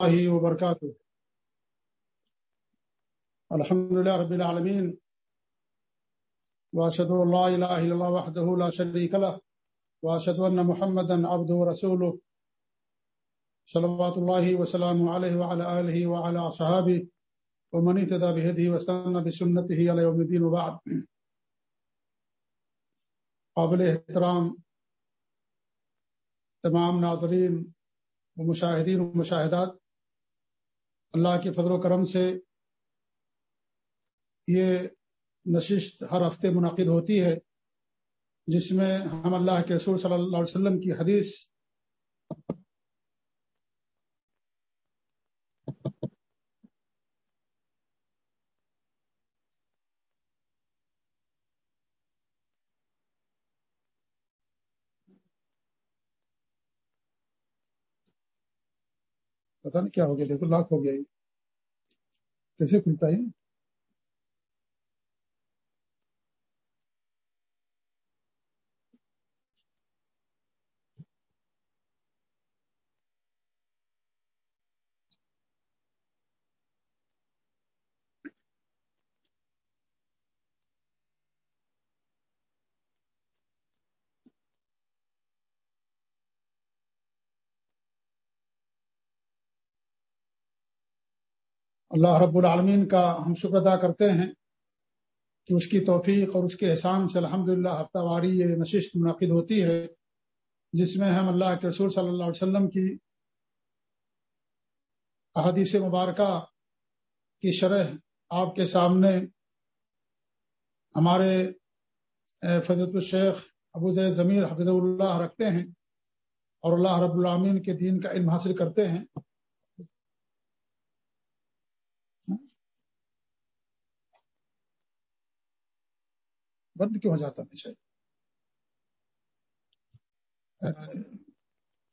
الله وبركاته الحمد لله رب العالمين وأشهد أن لا إله إلا الله وحده لا شريك له وأشهد أن محمدا عبده ورسوله صلوات الله وسلامه عليه وعلى آله وعلى أصحابه ومن اهتدى بهديه واستنى بسنته إلى يوم الدين وبعد۔ قابل احترام تمام ناظرین و مشاہدین و مشاہدات۔ اللہ کے فضل و کرم سے یہ نشست ہر ہفتے منعقد ہوتی ہے، جس میں ہم اللہ کے رسول صلی اللہ علیہ وسلم کی حدیث پتا نہیں کیا ہو گیا دیکھو لاک ہو گیا کیسے کھلتا ہے؟ اللہ رب العالمین کا ہم شکر ادا کرتے ہیں کہ اس کی توفیق اور اس کے احسان سے الحمد للہ ہفتہ واری یہ نشست منعقد ہوتی ہے، جس میں ہم اللہ کے رسول صلی اللہ علیہ وسلم کی احادیث مبارکہ کی شرح آپ کے سامنے ہمارے فضرت الشیخ ابو ضمیر حفظ اللہ رکھتے ہیں اور اللہ رب العامین کے دین کا علم حاصل کرتے ہیں۔ بند کیوں ہو جاتا چاہیے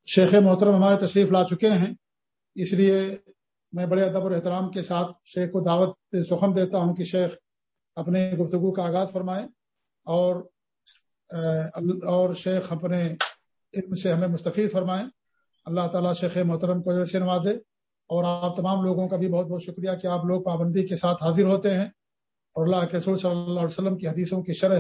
شیخ محترم ہمارے تشریف لا چکے ہیں، اس لیے میں بڑے ادب اور احترام کے ساتھ شیخ کو دعوت سخن دیتا ہوں کہ شیخ اپنے گفتگو کا آغاز فرمائیں اور اور شیخ اپنے علم سے ہمیں مستفید فرمائیں اللہ تعالیٰ شیخ محترم کو سے نوازے۔ اور آپ تمام لوگوں کا بھی بہت بہت شکریہ کہ آپ لوگ پابندی کے ساتھ حاضر ہوتے ہیں۔ اور اللہ کے رسول صلی اللہ علیہ وسلم کی حدیثوں کی شرح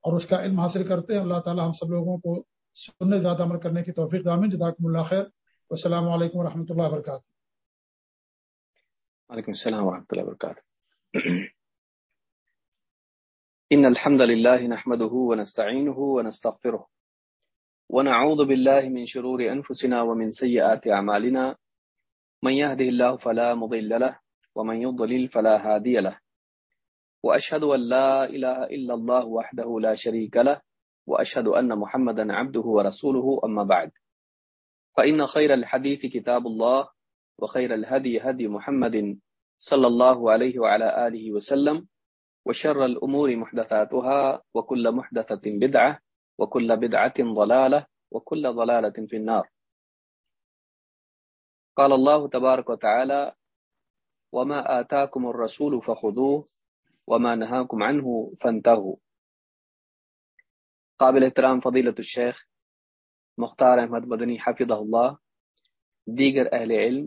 اور اس کا علم حاصل کرتے ہیں۔ اللہ تعالی ہم سب لوگوں کو سننے زیادہ عمل کرنے کی توفیق دامن جداکم اللہ خیر۔ السلام علیکم و رحمۃ اللہ وبرکاتہ۔ وعلیکم السلام ورحمۃ اللہ وبرکاتہ۔ ان الحمد لله نحمده ونستعينه ونستغفره ونعوذ بالله من شرور انفسنا ومن سيئات اعمالنا۔ من يهده الله فلا مضل له، ومن يضلل فلا هادي له۔ وأشهد أن لا إله إلا الله وحده لا شريك له، وأشهد أن محمدا عبده ورسوله، أما بعد. فإن خير الحديث كتاب الله، وخير الهدي هدي محمد صلى الله عليه وعلى آله وسلم، وشر الأمور محدثاتها، وكل محدثة بدعة، وكل بدعة ضلالة، وكل ضلالة في النار. قال الله تبارك وتعالى وما آتاكم الرسول فخذوه وما نهاكم عنه فانتهوا قابل احترام فضیلت الشیخ مختار احمد مدنی حفظ اللہ، دیگر اہل علم،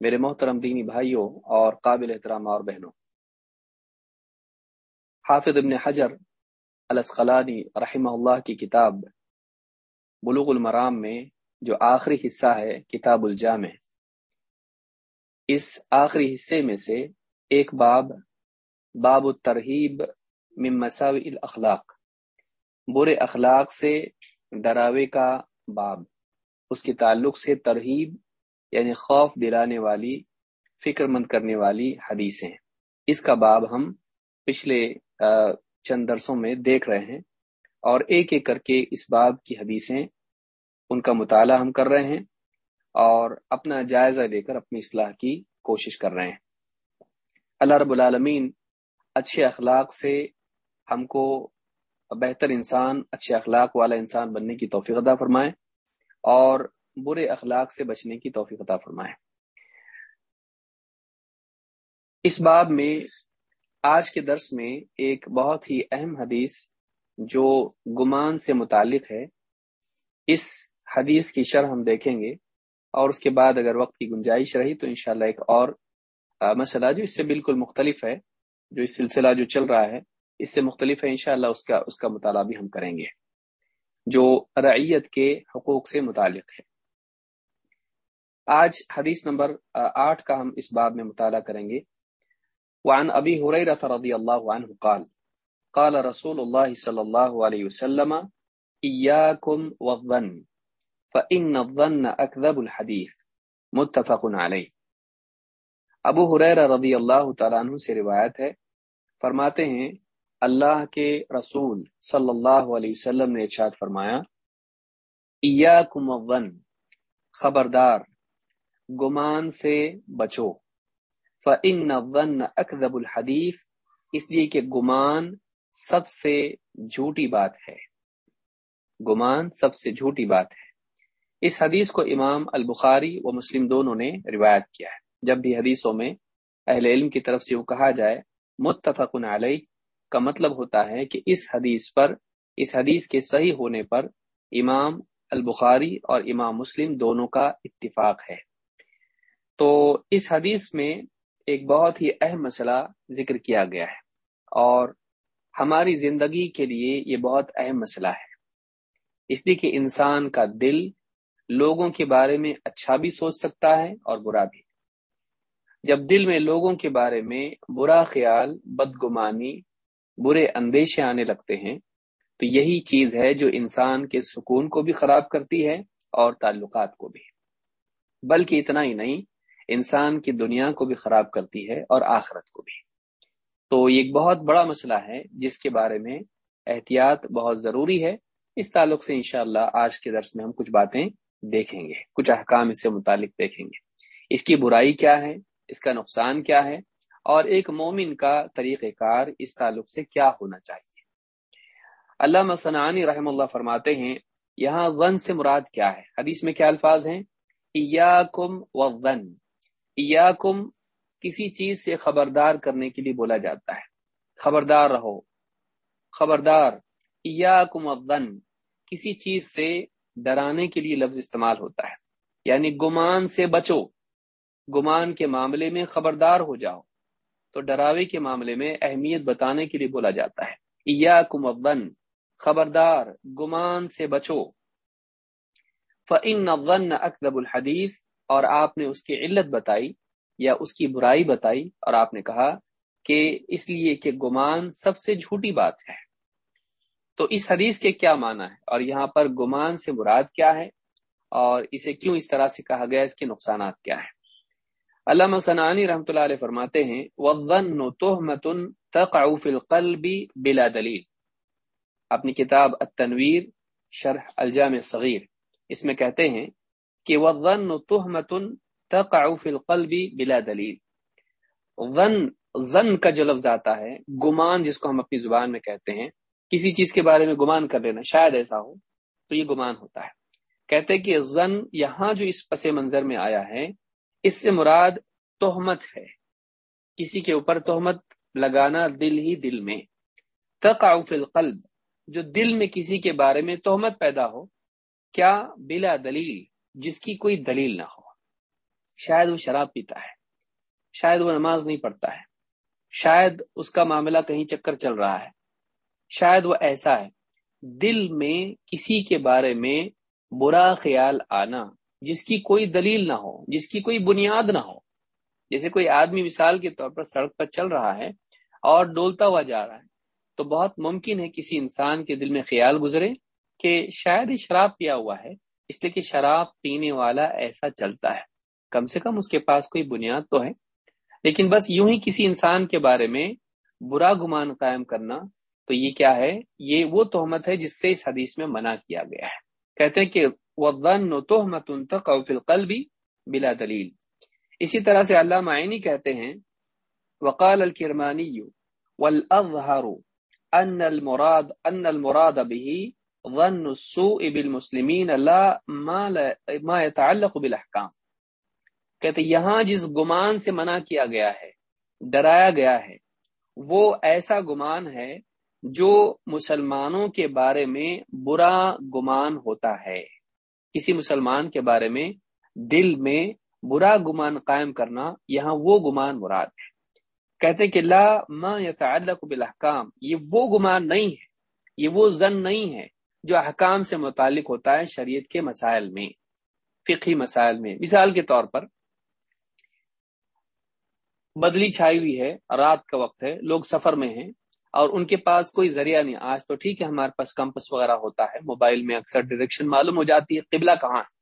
میرے محترم دینی بھائیوں اور قابل احترام اور بہنوں. حافظ ابن حجر الاسقلانی رحمہ اللہ کی کتاب بلوغ المرام میں جو آخری حصہ ہے، کتاب الجامع. اس آخری حصے میں سے ایک باب باب الترہیب من مساوی الاخلاق۔ برے اخلاق سے ڈراوے کا باب۔ اس کے تعلق سے ترہیب یعنی خوف دلانے والی، فکر مند کرنے والی حدیثیں۔ اس کا باب ہم پچھلے چند درسوں میں دیکھ رہے ہیں۔ اور ایک ایک کر کے اس باب کی حدیثیں ان کا مطالعہ ہم کر رہے ہیں اور اپنا جائزہ لے کر اپنی اصلاح کی کوشش کر رہے ہیں۔ اللہ رب العالمین اچھے اخلاق سے ہم کو بہتر انسان، اچھے اخلاق والا انسان بننے کی توفیق عطا فرمائے اور برے اخلاق سے بچنے کی توفیق عطا فرمائے۔ اس باب میں آج کے درس میں ایک بہت ہی اہم حدیث جو گمان سے متعلق ہے۔ اس حدیث کی شرح ہم دیکھیں گے اور اس کے بعد اگر وقت کی گنجائش رہی تو انشاءاللہ ایک اور مسئلہ جو اس سے بالکل مختلف ہے۔ جو اس سلسلہ جو چل رہا ہے، اس سے مختلف ہے، انشاءاللہ اس کا اس کا مطالعہ بھی ہم کریں گے۔ جو رعیت کے حقوق سے متعلق ہے۔ آج حدیث نمبر آٹھ کا ہم اس باب میں مطالعہ کریں گے۔ وعن ابی حریرہ رضی اللہ عنہ قال قال رسول اللہ صلی اللہ علیہ وسلم، ایاکم والظن، فإن الظن اکذب الحدیث. متفق علیہ۔ ابو حریرہ رضی اللہ تعالیٰ عنہ سے روایت ہے، فرماتے ہیں، اللہ کے رسول صلی اللہ علیہ وسلم نے ارشاد فرمایا، ایاکم خبردار، گمان سے بچو۔ فن ون اکدب الحدیف اس لیے کہ گمان سب سے جھوٹی بات ہے۔ گمان سب سے جھوٹی بات ہے۔ اس حدیث کو امام البخاری و مسلم دونوں نے روایت کیا ہے۔ جب بھی حدیثوں میں اہل علم کی طرف سے یوں کہا جائے متفق علیہ، کا مطلب ہوتا ہے کہ اس حدیث پر، اس حدیث کے صحیح ہونے پر امام البخاری اور امام مسلم دونوں کا اتفاق ہے۔ تو اس حدیث میں ایک بہت ہی اہم مسئلہ ذکر کیا گیا ہے اور ہماری زندگی کے لیے یہ بہت اہم مسئلہ ہے۔ اس لیے کہ انسان کا دل لوگوں کے بارے میں اچھا بھی سوچ سکتا ہے اور برا بھی۔ جب دل میں لوگوں کے بارے میں برا خیال، بدگمانی، برے اندیشے آنے لگتے ہیں، تو یہی چیز ہے جو انسان کے سکون کو بھی خراب کرتی ہے اور تعلقات کو بھی۔ بلکہ اتنا ہی نہیں، انسان کی دنیا کو بھی خراب کرتی ہے اور آخرت کو بھی۔ تو یہ ایک بہت بڑا مسئلہ ہے جس کے بارے میں احتیاط بہت ضروری ہے۔ اس تعلق سے انشاءاللہ آج کے درس میں ہم کچھ باتیں دیکھیں گے، کچھ احکام اس سے متعلق دیکھیں گے۔ اس کی برائی کیا ہے؟ اس کا نقصان کیا ہے اور ایک مومن کا طریقہ کار اس تعلق سے کیا ہونا چاہیے؟ علامہ صنعانی رحم اللہ فرماتے ہیں، یہاں ون سے مراد کیا ہے؟ حدیث میں کیا الفاظ ہیں؟ ایاکم ون۔ ایاکم کسی چیز سے خبردار کرنے کے لیے بولا جاتا ہے۔ خبردار رہو۔ خبردار۔ ایاکم الظن کسی چیز سے ڈرانے کے لیے لفظ استعمال ہوتا ہے۔ یعنی گمان سے بچو۔ گمان کے معاملے میں خبردار ہو جاؤ۔ تو ڈراوے کے معاملے میں اہمیت بتانے کے لیے بولا جاتا ہے۔ ایاکم الظن، خبردار، گمان سے بچو۔ فَإِنَّ الظَّنَّ أَكْذَبُ الْحَدِيثِ، اور آپ نے اس کی علت بتائی یا اس کی برائی بتائی، اور آپ نے کہا کہ اس لیے کہ گمان سب سے جھوٹی بات ہے۔ تو اس حدیث کے کیا معنی ہے؟ اور یہاں پر گمان سے مراد کیا ہے؟ اور اسے کیوں اس طرح سے کہا گیا؟ اس کے نقصانات کیا ہے علامہ ثنانی رحمۃ اللہ علیہ فرماتے ہیں بلا دلیل اپنی کتاب التنویر، شرح الجام صغیر اس میں کہتے ہیں کہ وظن تہمت تقع فی القلب بلا دلیل ون زن کا جو لفظ آتا ہے، گمان جس کو ہم اپنی زبان میں کہتے ہیں، کسی چیز کے بارے میں گمان کر لینا، شاید ایسا ہو، تو یہ گمان ہوتا ہے۔ کہتے کہ زن یہاں جو اس پس منظر میں آیا ہے اس سے مراد تہمت ہے۔ کسی کے اوپر تہمت لگانا دل ہی دل میں۔ تقع فی القلب، جو دل میں کسی کے بارے میں تہمت پیدا ہو، کیا بلا دلیل جس کی کوئی دلیل نہ ہو۔ شاید وہ شراب پیتا ہے، شاید وہ نماز نہیں پڑھتا ہے، شاید اس کا معاملہ کہیں چکر چل رہا ہے۔ شاید وہ ایسا ہے، دل میں کسی کے بارے میں برا خیال آنا۔ جس کی کوئی دلیل نہ ہو، جس کی کوئی بنیاد نہ ہو۔ جیسے کوئی آدمی مثال کے طور پر سڑک پر چل رہا ہے اور ڈولتا ہوا جا رہا ہے، تو بہت ممکن ہے کسی انسان کے دل میں خیال گزرے کہ شاید ہی شراب پیا ہوا ہے، اس لیے کہ شراب پینے والا ایسا چلتا ہے۔ کم سے کم اس کے پاس کوئی بنیاد تو ہے۔ لیکن بس یوں ہی کسی انسان کے بارے میں برا گمان قائم کرنا تو یہ کیا ہے؟ یہ وہ تہمت ہے جس سے اس حدیث میں منع کیا گیا ہے۔ کہتے ہیں کہ والظن تهمة تقع في القلب بلا دلیل اسی طرح سے اللہ معینی کہتے ہیں وقال الکرمانی ان المراد ان المراد به ظن السوء بالمسلمین لا ما, لا ما يتعلق بالاحکام کہتے یہاں جس گمان سے منع کیا گیا ہے ڈرایا گیا ہے وہ ایسا گمان ہے جو مسلمانوں کے بارے میں برا گمان ہوتا ہے۔ کسی مسلمان کے بارے میں دل میں برا گمان قائم کرنا یہاں وہ گمان مراد ہے۔ کہتے کہ لا ما يتعلق بالاحکام، یہ وہ گمان نہیں ہے، یہ وہ زن نہیں ہے جو احکام سے متعلق ہوتا ہے شریعت کے مسائل میں، فقہی مسائل میں۔ مثال کے طور پر، بدلی چھائی ہوئی ہے، رات کا وقت ہے، لوگ سفر میں ہیں اور ان کے پاس کوئی ذریعہ نہیں۔ آج تو ٹھیک ہے، ہمارے پاس کمپس وغیرہ ہوتا ہے۔ موبائل میں اکثر ڈائریکشن معلوم ہو جاتی ہے، قبلہ کہاں ہے؟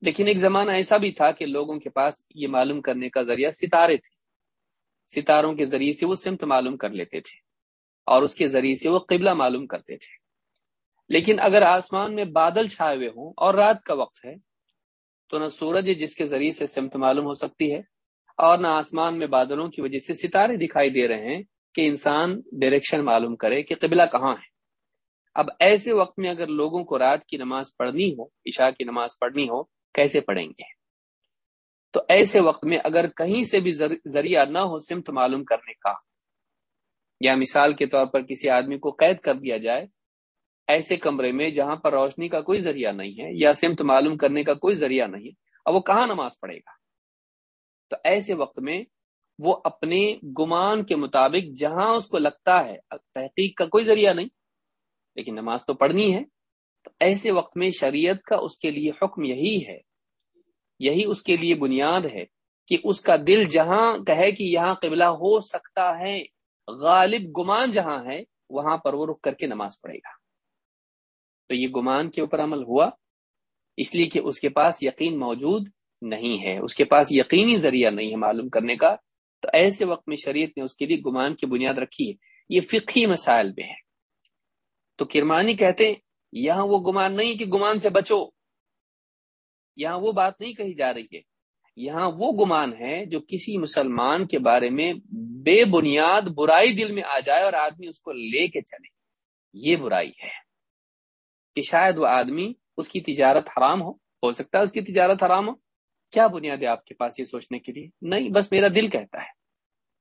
لیکن ایک زمانہ ایسا بھی تھا کہ لوگوں کے پاس یہ معلوم کرنے کا ذریعہ ستارے تھے۔ ستاروں کے ذریعے سے وہ سمت معلوم کر لیتے تھے اور اس کے ذریعے سے وہ قبلہ معلوم کرتے تھے۔ لیکن اگر آسمان میں بادل چھائے ہوئے ہوں اور رات کا وقت ہے، تو نہ سورج جس کے ذریعے سے سمت معلوم ہو سکتی ہے اور نہ آسمان میں بادلوں کی وجہ سے ستارے دکھائی دے رہے ہیں۔ کہ انسان ڈائریکشن معلوم کرے کہ قبلہ کہاں ہے۔ اب ایسے وقت میں اگر لوگوں کو رات کی نماز پڑھنی ہو، عشاء کی نماز پڑھنی ہو، کیسے پڑھیں گے؟ تو ایسے وقت میں اگر کہیں سے بھی ذریعہ نہ ہو، سمت معلوم کرنے کا۔ یا مثال کے طور پر کسی آدمی کو قید کر دیا جائے، ایسے کمرے میں جہاں پر روشنی کا کوئی ذریعہ نہیں ہے یا سمت معلوم کرنے کا کوئی ذریعہ نہیں ہے وہ کہاں نماز پڑھے گا؟ تو ایسے وقت میں وہ اپنے گمان کے مطابق جہاں اس کو لگتا ہے، تحقیق کا کوئی ذریعہ نہیں، لیکن نماز تو پڑھنی ہے۔ تو ایسے وقت میں شریعت کا اس کے لیے حکم یہی ہے، یہی اس کے لیے بنیاد ہے کہ اس کا دل جہاں کہے کہ یہاں قبلہ ہو سکتا ہے، غالب گمان جہاں ہے، وہاں پر وہ رک کر کے نماز پڑھے گا۔ تو یہ گمان کے اوپر عمل ہوا، اس لیے کہ اس کے پاس یقین موجود نہیں ہے، اس کے پاس یقینی ذریعہ نہیں ہے معلوم کرنے کا۔ تو ایسے وقت میں شریعت نے اس کے لیے گمان کی بنیاد رکھی ہے۔ یہ فقہی مسائل میں ہے تو کرمانی کہتے ہیں، یہاں وہ گمان نہیں کہ گمان سے بچو۔ یہاں وہ بات نہیں کہی جا رہی ہے۔ یہاں وہ گمان ہے جو کسی مسلمان کے بارے میں بے بنیاد برائی دل میں آ جائے اور آدمی اس کو لے کے چلے۔ یہ برائی ہے کہ شاید وہ آدمی اس کی تجارت حرام ہو ہو سکتا ہے اس کی تجارت حرام ہو۔ کیا بنیاد ہے آپ کے پاس یہ سوچنے کے لیے؟ نہیں، بس میرا دل کہتا ہے۔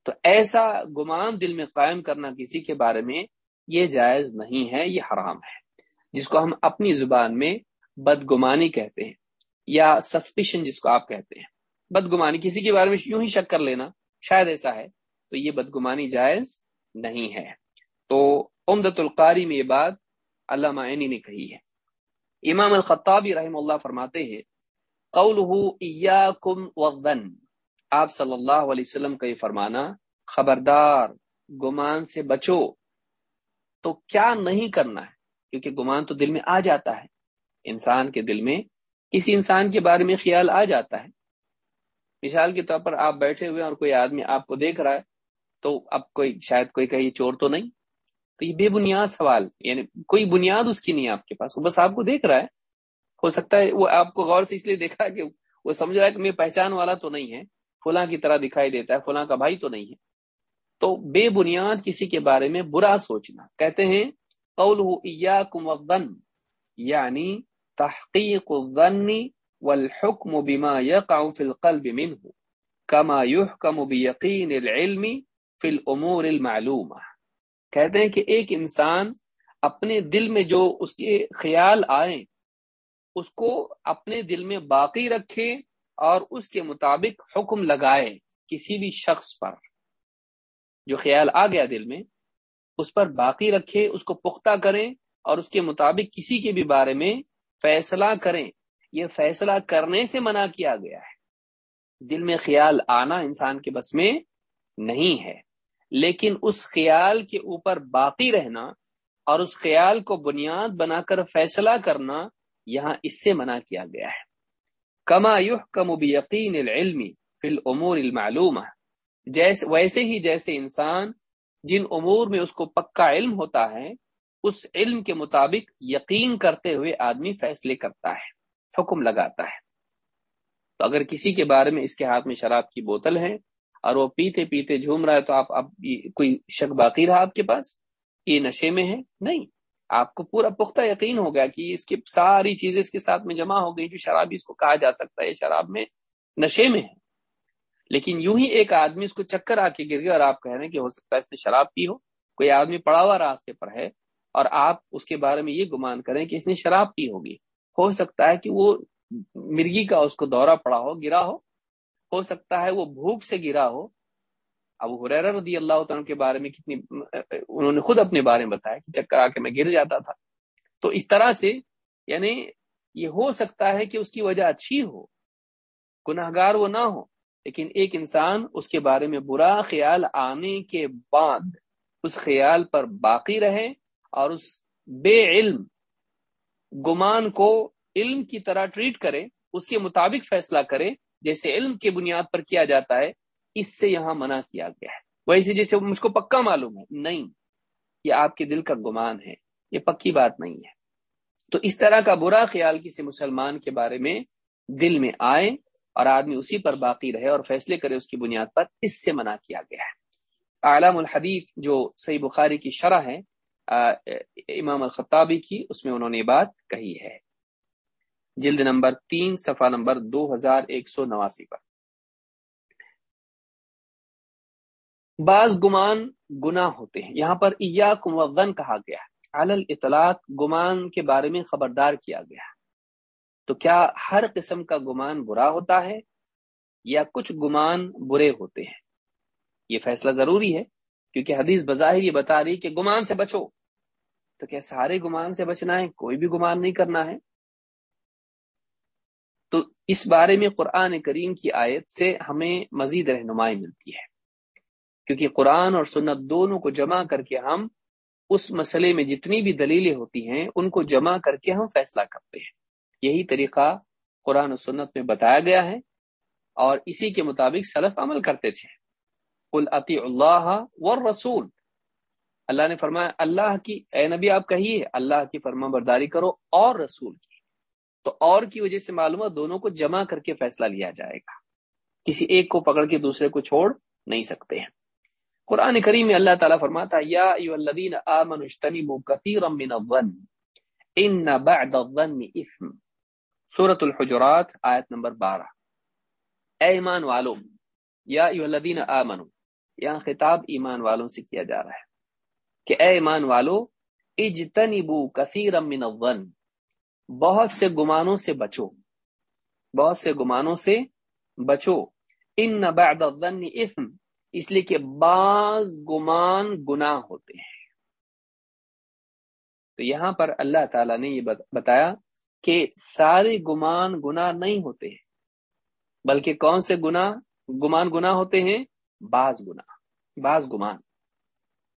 تو ایسا گمان دل میں قائم کرنا کسی کے بارے میں یہ جائز نہیں ہے، یہ حرام ہے۔ جس کو ہم اپنی زبان میں بدگمانی کہتے ہیں یا سسپیشن جس کو آپ کہتے ہیں۔ بدگمانی کسی کے بارے میں یوں ہی شک کر لینا، شاید ایسا ہے، تو یہ بدگمانی جائز نہیں ہے۔ تو امدت القاری میں یہ بات علامہ عینی نے کہی ہے۔ امام الخطابی رحم اللہ فرماتے ہیں ایاکم وغن آپ صلی اللہ علیہ وسلم کا یہ فرمانا، خبردار، گمان سے بچو۔ تو کیا نہیں کرنا ہے؟ کیونکہ گمان تو دل میں آ جاتا ہے۔ انسان کے دل میں، کسی انسان کے بارے میں خیال آ جاتا ہے۔ مثال کے طور پر آپ بیٹھے ہوئے اور کوئی آدمی آپ کو دیکھ رہا ہے، تو اب کوئی، شاید کوئی کہیں چور تو نہیں۔ تو یہ بے بنیاد سوال یعنی کوئی بنیاد اس کی نہیں آپ کے پاس، وہ بس آپ کو دیکھ رہا ہے۔ ہو سکتا ہے، وہ آپ کو غور سے اس لیے دیکھ رہا ہے کہ وہ سمجھ رہا ہے کہ میں پہچان والا تو نہیں ہے، فلاں کی طرح دکھائی دیتا ہے، فلاں کا بھائی تو نہیں ہے۔ تو بے بنیاد کسی کے بارے میں برا سوچنا۔ کہتے ہیں قول یعنی تحقیق الظن والحکم بما يقع في القلب منه كما يحكم بيقين العلم في الامور المعلومه کہتے ہیں کہ ایک انسان اپنے دل میں جو اس کے خیال آئیں اس کو اپنے دل میں باقی رکھے اور اس کے مطابق حکم لگائے کسی بھی شخص پر۔ جو خیال آ گیا دل میں، اس پر باقی رکھے اس کو پختہ کریں اور اس کے مطابق کسی کے بھی بارے میں فیصلہ کریں۔ یہ فیصلہ کرنے سے منع کیا گیا ہے۔ دل میں خیال آنا انسان کے بس میں نہیں ہے، لیکن اس خیال کے اوپر باقی رہنا اور اس خیال کو بنیاد بنا کر فیصلہ کرنا یہاں اس سے منع کیا گیا ہے۔ کما يحكم بيقين العلم في الامور المعلومه جیسے ویسے ہی جیسے انسان جن امور میں اس کو پکا علم ہوتا ہے، اس علم کے مطابق یقین کرتے ہوئے آدمی فیصلے کرتا ہے، حکم لگاتا ہے۔ تو اگر کسی کے بارے میں اس کے ہاتھ میں شراب کی بوتل ہے اور وہ پیتے پیتے جھوم رہا ہے تو آپ اب کوئی شک باقی رہا آپ کے پاس؟ یہ نشے میں ہے؟ نہیں۔ آپ کو پورا پختہ یقین ہو گیا کہ اس کی ساری چیزیں اس کے ساتھ میں جمع ہو گئی جو شرابی اس کو کہا جا سکتا ہے شراب میں نشے میں ہے۔ لیکن یوں ہی ایک آدمی اس کو چکر آ کے گر گیا اور آپ کہہ رہے ہیں کہ ہو سکتا ہے اس نے شراب پی ہو۔ کوئی آدمی پڑا ہوا راستے پر ہے اور آپ اس کے بارے میں یہ گمان کریں کہ اس نے شراب پی ہوگی۔ ہو سکتا ہے کہ وہ مرگی کا اس کو دورہ پڑا ہو، گرا ہو۔ ہو سکتا ہے وہ بھوک سے گرا ہو۔ اب حریر رضی اللہ تعالیٰ کے بارے میں کتنی انہوں نے خود اپنے بارے میں بتایا کہ چکر آ کے میں گر جاتا تھا۔ تو اس طرح سے یعنی یہ ہو سکتا ہے کہ اس کی وجہ اچھی ہو گناہ گار وہ نہ ہو، لیکن ایک انسان اس کے بارے میں برا خیال آنے کے بعد اس خیال پر باقی رہے اور اس بے علم گمان کو علم کی طرح ٹریٹ کرے، اس کے مطابق فیصلہ کرے، جیسے علم کے بنیاد پر کیا جاتا ہے۔ اس سے یہاں منع کیا گیا ہے۔ ویسے جیسے مجھ کو پکا معلوم ہے۔ نہیں، یہ آپ کے دل کا گمان ہے۔ یہ پکی بات نہیں ہے۔ تو اس طرح کا برا خیال کسی مسلمان کے بارے میں دل میں آئے اور آدمی اسی پر باقی رہے اور فیصلے کرے اس کی بنیاد پر، اس سے منع کیا گیا ہے۔ عالم الحدیث جو صحیح بخاری کی شرح ہے امام الخطابی کی، اس میں انہوں نے بات کہی ہے۔ جلد نمبر تین، صفحہ نمبر دو ہزار ایک سو نواسی پر۔ بعض گمان گناہ ہوتے ہیں۔ یہاں پر کم کہا گیا علل اطلاق گمان کے بارے میں خبردار کیا گیا تو کیا ہر قسم کا گمان برا ہوتا ہے یا کچھ گمان برے ہوتے ہیں؟ یہ فیصلہ ضروری ہے، کیونکہ حدیث بظاہر یہ بتا رہی کہ گمان سے بچو۔ تو کیا سارے گمان سے بچنا ہے؟ کوئی بھی گمان نہیں کرنا ہے۔ تو اس بارے میں قرآن کریم کی آیت سے ہمیں مزید رہنمائی ملتی ہے۔ کیونکہ قرآن اور سنت دونوں کو جمع کر کے ہم اس مسئلے میں جتنی بھی دلیلیں ہوتی ہیں، ان کو جمع کر کے ہم فیصلہ کرتے ہیں۔ یہی طریقہ قرآن و سنت میں بتایا گیا ہے اور اسی کے مطابق سلف عمل کرتے تھے۔ عطی اللہ و رسول اللہ نے فرمایا، اللہ کی، اے نبی آپ کہیے، اللہ کی فرما برداری کرو اور رسول کی۔ تو اور کی وجہ سے معلومات دونوں کو جمع کر کے فیصلہ لیا جائے گا۔ کسی ایک کو پکڑ کے دوسرے کو چھوڑ نہیں سکتے ہیں۔ قرآن کریم میں اللہ تعالیٰ فرماتا یا ایو الذین آمنوا اجتنبوا کثیرا من الظن ان بعد الظن اثم۔ سورة الحجرات، آیت نمبر بارہ۔ اے ایمان والو، یا ایو الذین آمنوا، یہاں خطاب ایمان والوں سے کیا جا رہا ہے کہ اے ایمان والو، اجتنبوا کثیرا من الظن۔ بہت سے گمانوں سے بچو۔ بہت سے گمانوں سے بچو۔ ان بعد الظن اثم۔ اس لیے کہ بعض گمان گناہ ہوتے ہیں۔ تو یہاں پر اللہ تعالی نے یہ بتایا کہ سارے گمان گناہ نہیں ہوتے ہیں، بلکہ کون سے گناہ؟ گمان گناہ ہوتے ہیں، بعض گناہ، بعض گمان۔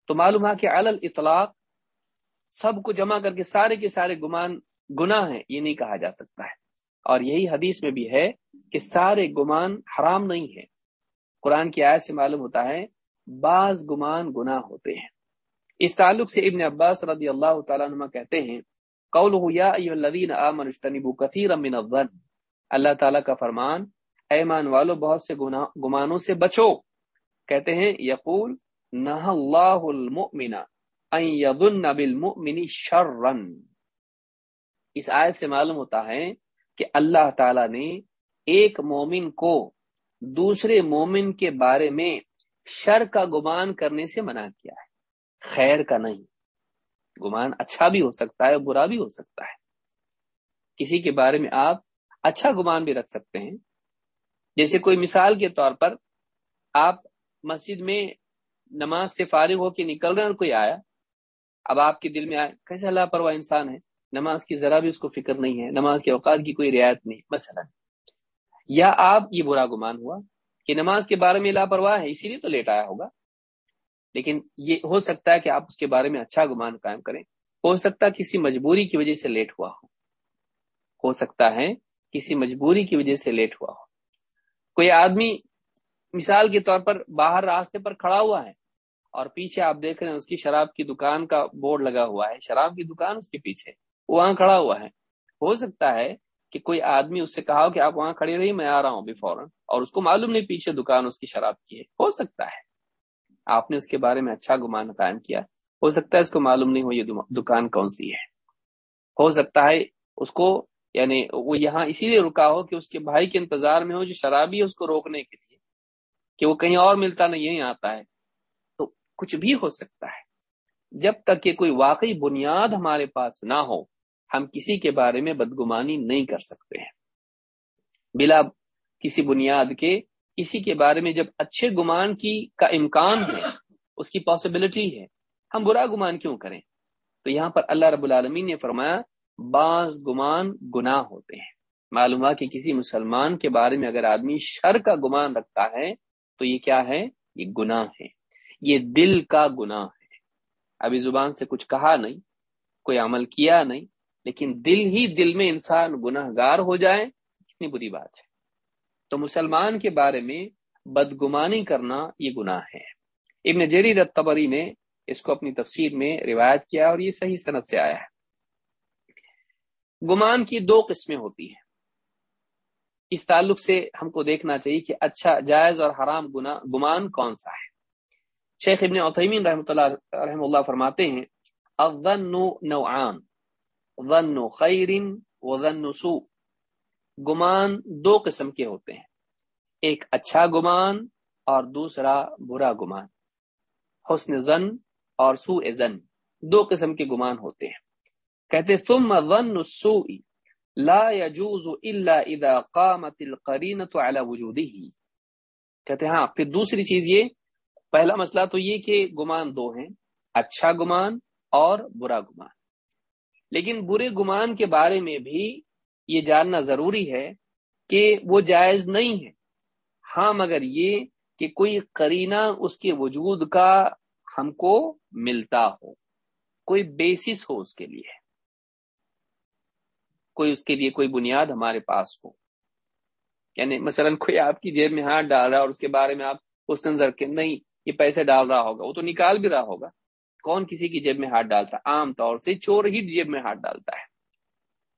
تو معلوم ہے کہ علل اطلاق سب کو جمع کر کے سارے کے سارے گمان گناہ ہیں، یہ نہیں کہا جا سکتا ہے۔ اور یہی حدیث میں بھی ہے کہ سارے گمان حرام نہیں ہے قرآن کی آیت سے معلوم ہوتا ہے، بعض گمان گناہ ہوتے ہیں۔ اس تعلق سے ابن عباس رضی اللہ تعالیٰ عنہ کہتے ہیں یا الذین آمنوا اجتنبوا من الظن۔ اللہ تعالیٰ کا فرمان ایمان والو، بہت سے گمانوں سے بچو۔ کہتے ہیں، یقول نہ اللہ المؤمن ان یظن بالمؤمن شرا۔ اس آیت سے معلوم ہوتا ہے کہ اللہ تعالیٰ نے ایک مومن کو دوسرے مومن کے بارے میں شر کا گمان کرنے سے منع کیا ہے۔ خیر کا نہیں۔ گمان اچھا بھی ہو سکتا ہے، برا بھی ہو سکتا ہے۔ کسی کے بارے میں آپ اچھا گمان بھی رکھ سکتے ہیں۔ جیسے کوئی مثال کے طور پر آپ مسجد میں نماز سے فارغ ہو کے نکل رہے ہیں اور کوئی آیا۔ اب آپ کے دل میں آئے، کیسے اللہ پرواہ انسان ہے؟ نماز کی ذرا بھی اس کو فکر نہیں ہے، نماز کے اوقات کی کوئی رعایت نہیں۔ مثلا یا آپ یہ برا گمان ہوا کہ نماز کے بارے میں لاپرواہ ہے، اسی لیے تو لیٹ آیا ہوگا۔ لیکن یہ ہو سکتا ہے کہ آپ اس کے بارے میں اچھا گمان قائم کریں۔ ہو سکتا ہے کسی مجبوری کی وجہ سے لیٹ ہوا ہو۔ ہو سکتا ہے کسی مجبوری کی وجہ سے لیٹ ہوا ہو۔ کوئی آدمی مثال کے طور پر باہر راستے پر کھڑا ہوا ہے اور پیچھے آپ دیکھ رہے ہیں اس کی شراب کی دکان کا بورڈ لگا ہوا ہے، شراب کی دکان اس کے پیچھے وہاں کھڑا ہوا ہے۔ ہو سکتا ہے کہ کوئی آدمی اس سے کہا کہ آپ وہاں کھڑی رہی میں آ رہا ہوں ابھی فوراً۔ اور اس کو معلوم نہیں، پیچھے دکان اس کی شراب کی ہے۔ ہو سکتا ہے۔ آپ نے اس کے بارے میں اچھا گمان قائم کیا۔ ہو سکتا ہے اس کو معلوم نہیں ہو یہ دکان کون سی ہے۔ ہو سکتا ہے اس کو یعنی وہ یہاں اسی لیے رکا ہو کہ اس کے بھائی کے انتظار میں ہو جو شرابی ہے اس کو روکنے کے لیے۔ کہ وہ کہیں اور ملتا نہیں یہیں آتا ہے۔ تو کچھ بھی ہو سکتا ہے۔ جب تک کہ کوئی واقعی بنیاد ہمارے پاس نہ ہو ہم کسی کے بارے میں بدگمانی نہیں کر سکتے ہیں۔ بلا کسی بنیاد کے، کسی کے بارے میں جب اچھے گمان کی کا امکان ہے، اس کی پاسبلٹی ہے۔ ہم برا گمان کیوں کریں؟ تو یہاں پر اللہ رب العالمین نے فرمایا، بعض گمان گناہ ہوتے ہیں۔ معلوم ہوا کہ کسی مسلمان کے بارے میں اگر آدمی شر کا گمان رکھتا ہے، تو یہ کیا ہے؟ یہ گناہ ہے۔ یہ دل کا گناہ ہے۔ ابھی زبان سے کچھ کہا نہیں، کوئی عمل کیا نہیں لیکن دل ہی دل میں انسان گناہ گار ہو جائے کتنی بری بات ہے۔ تو مسلمان کے بارے میں بدگمانی کرنا یہ گناہ ہے۔ ابن جری رتبری نے اس کو اپنی تفسیر میں روایت کیا اور یہ صحیح صنعت سے آیا ہے۔ گمان کی دو قسمیں ہوتی ہیں۔ اس تعلق سے ہم کو دیکھنا چاہیے کہ اچھا جائز اور حرام گنا گمان کون سا ہے۔ شیخ ابن عثیمین رحمۃ اللہ رحم اللہ فرماتے ہیں نوعان۔ ظن خیر و ظن سو۔ گمان دو قسم کے ہوتے ہیں۔ ایک اچھا گمان اور دوسرا برا گمان۔ حسن زن اور سو زن دو قسم کے گمان ہوتے ہیں۔ کہتے ثم ظن السوء لا يجوز الا اذا قامت القرينه على وجوده کہتے ہاں پھر دوسری چیز یہ، پہلا مسئلہ تو یہ کہ گمان دو ہیں اچھا گمان اور برا گمان۔ لیکن برے گمان کے بارے میں بھی یہ جاننا ضروری ہے کہ وہ جائز نہیں ہے۔ ہاں مگر یہ کہ کوئی کرینہ اس کے وجود کا ہم کو ملتا ہو۔ کوئی بیسس ہو اس کے لیے۔ کوئی اس کے لیے کوئی بنیاد ہمارے پاس ہو۔ یعنی مثلا کوئی آپ کی جیب میں ہاتھ ڈال رہا ہے اور اس کے بارے میں آپ اس نظر کے نہیں، یہ پیسے ڈال رہا ہوگا، وہ تو نکال بھی رہا ہوگا۔ کون کسی کی جیب میں ہاتھ ڈالتا ہے؟ عام طور سے چور ہی جیب میں ہاتھ ڈالتا ہے۔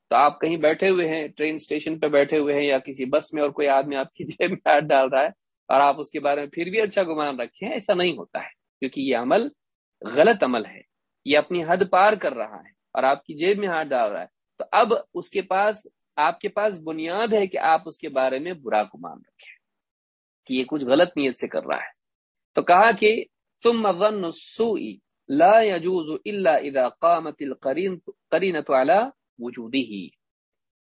تو آپ کہیں بیٹھے ہوئے ہیں، ٹرین اسٹیشن پہ بیٹھے ہوئے ہیں یا کسی بس میں اور کوئی آدمی آپ کی جیب میں ہاتھ ڈال رہا ہے اور آپ اس کے بارے میں پھر بھی اچھا گمان رکھے ہیں ایسا نہیں ہوتا ہے۔ کیونکہ یہ عمل غلط عمل ہے۔ یہ اپنی حد پار کر رہا ہے اور آپ کی جیب میں ہاتھ ڈال رہا ہے۔ تو اب اس کے پاس، آپ کے پاس بنیاد ہے کہ آپ اس کے بارے میں برا گمان رکھیں کہ یہ کچھ غلط نیت سے کر رہا ہے۔ تو کہا کہ تم لا يجوز الا اذا قامت القرینۃ على وجوده.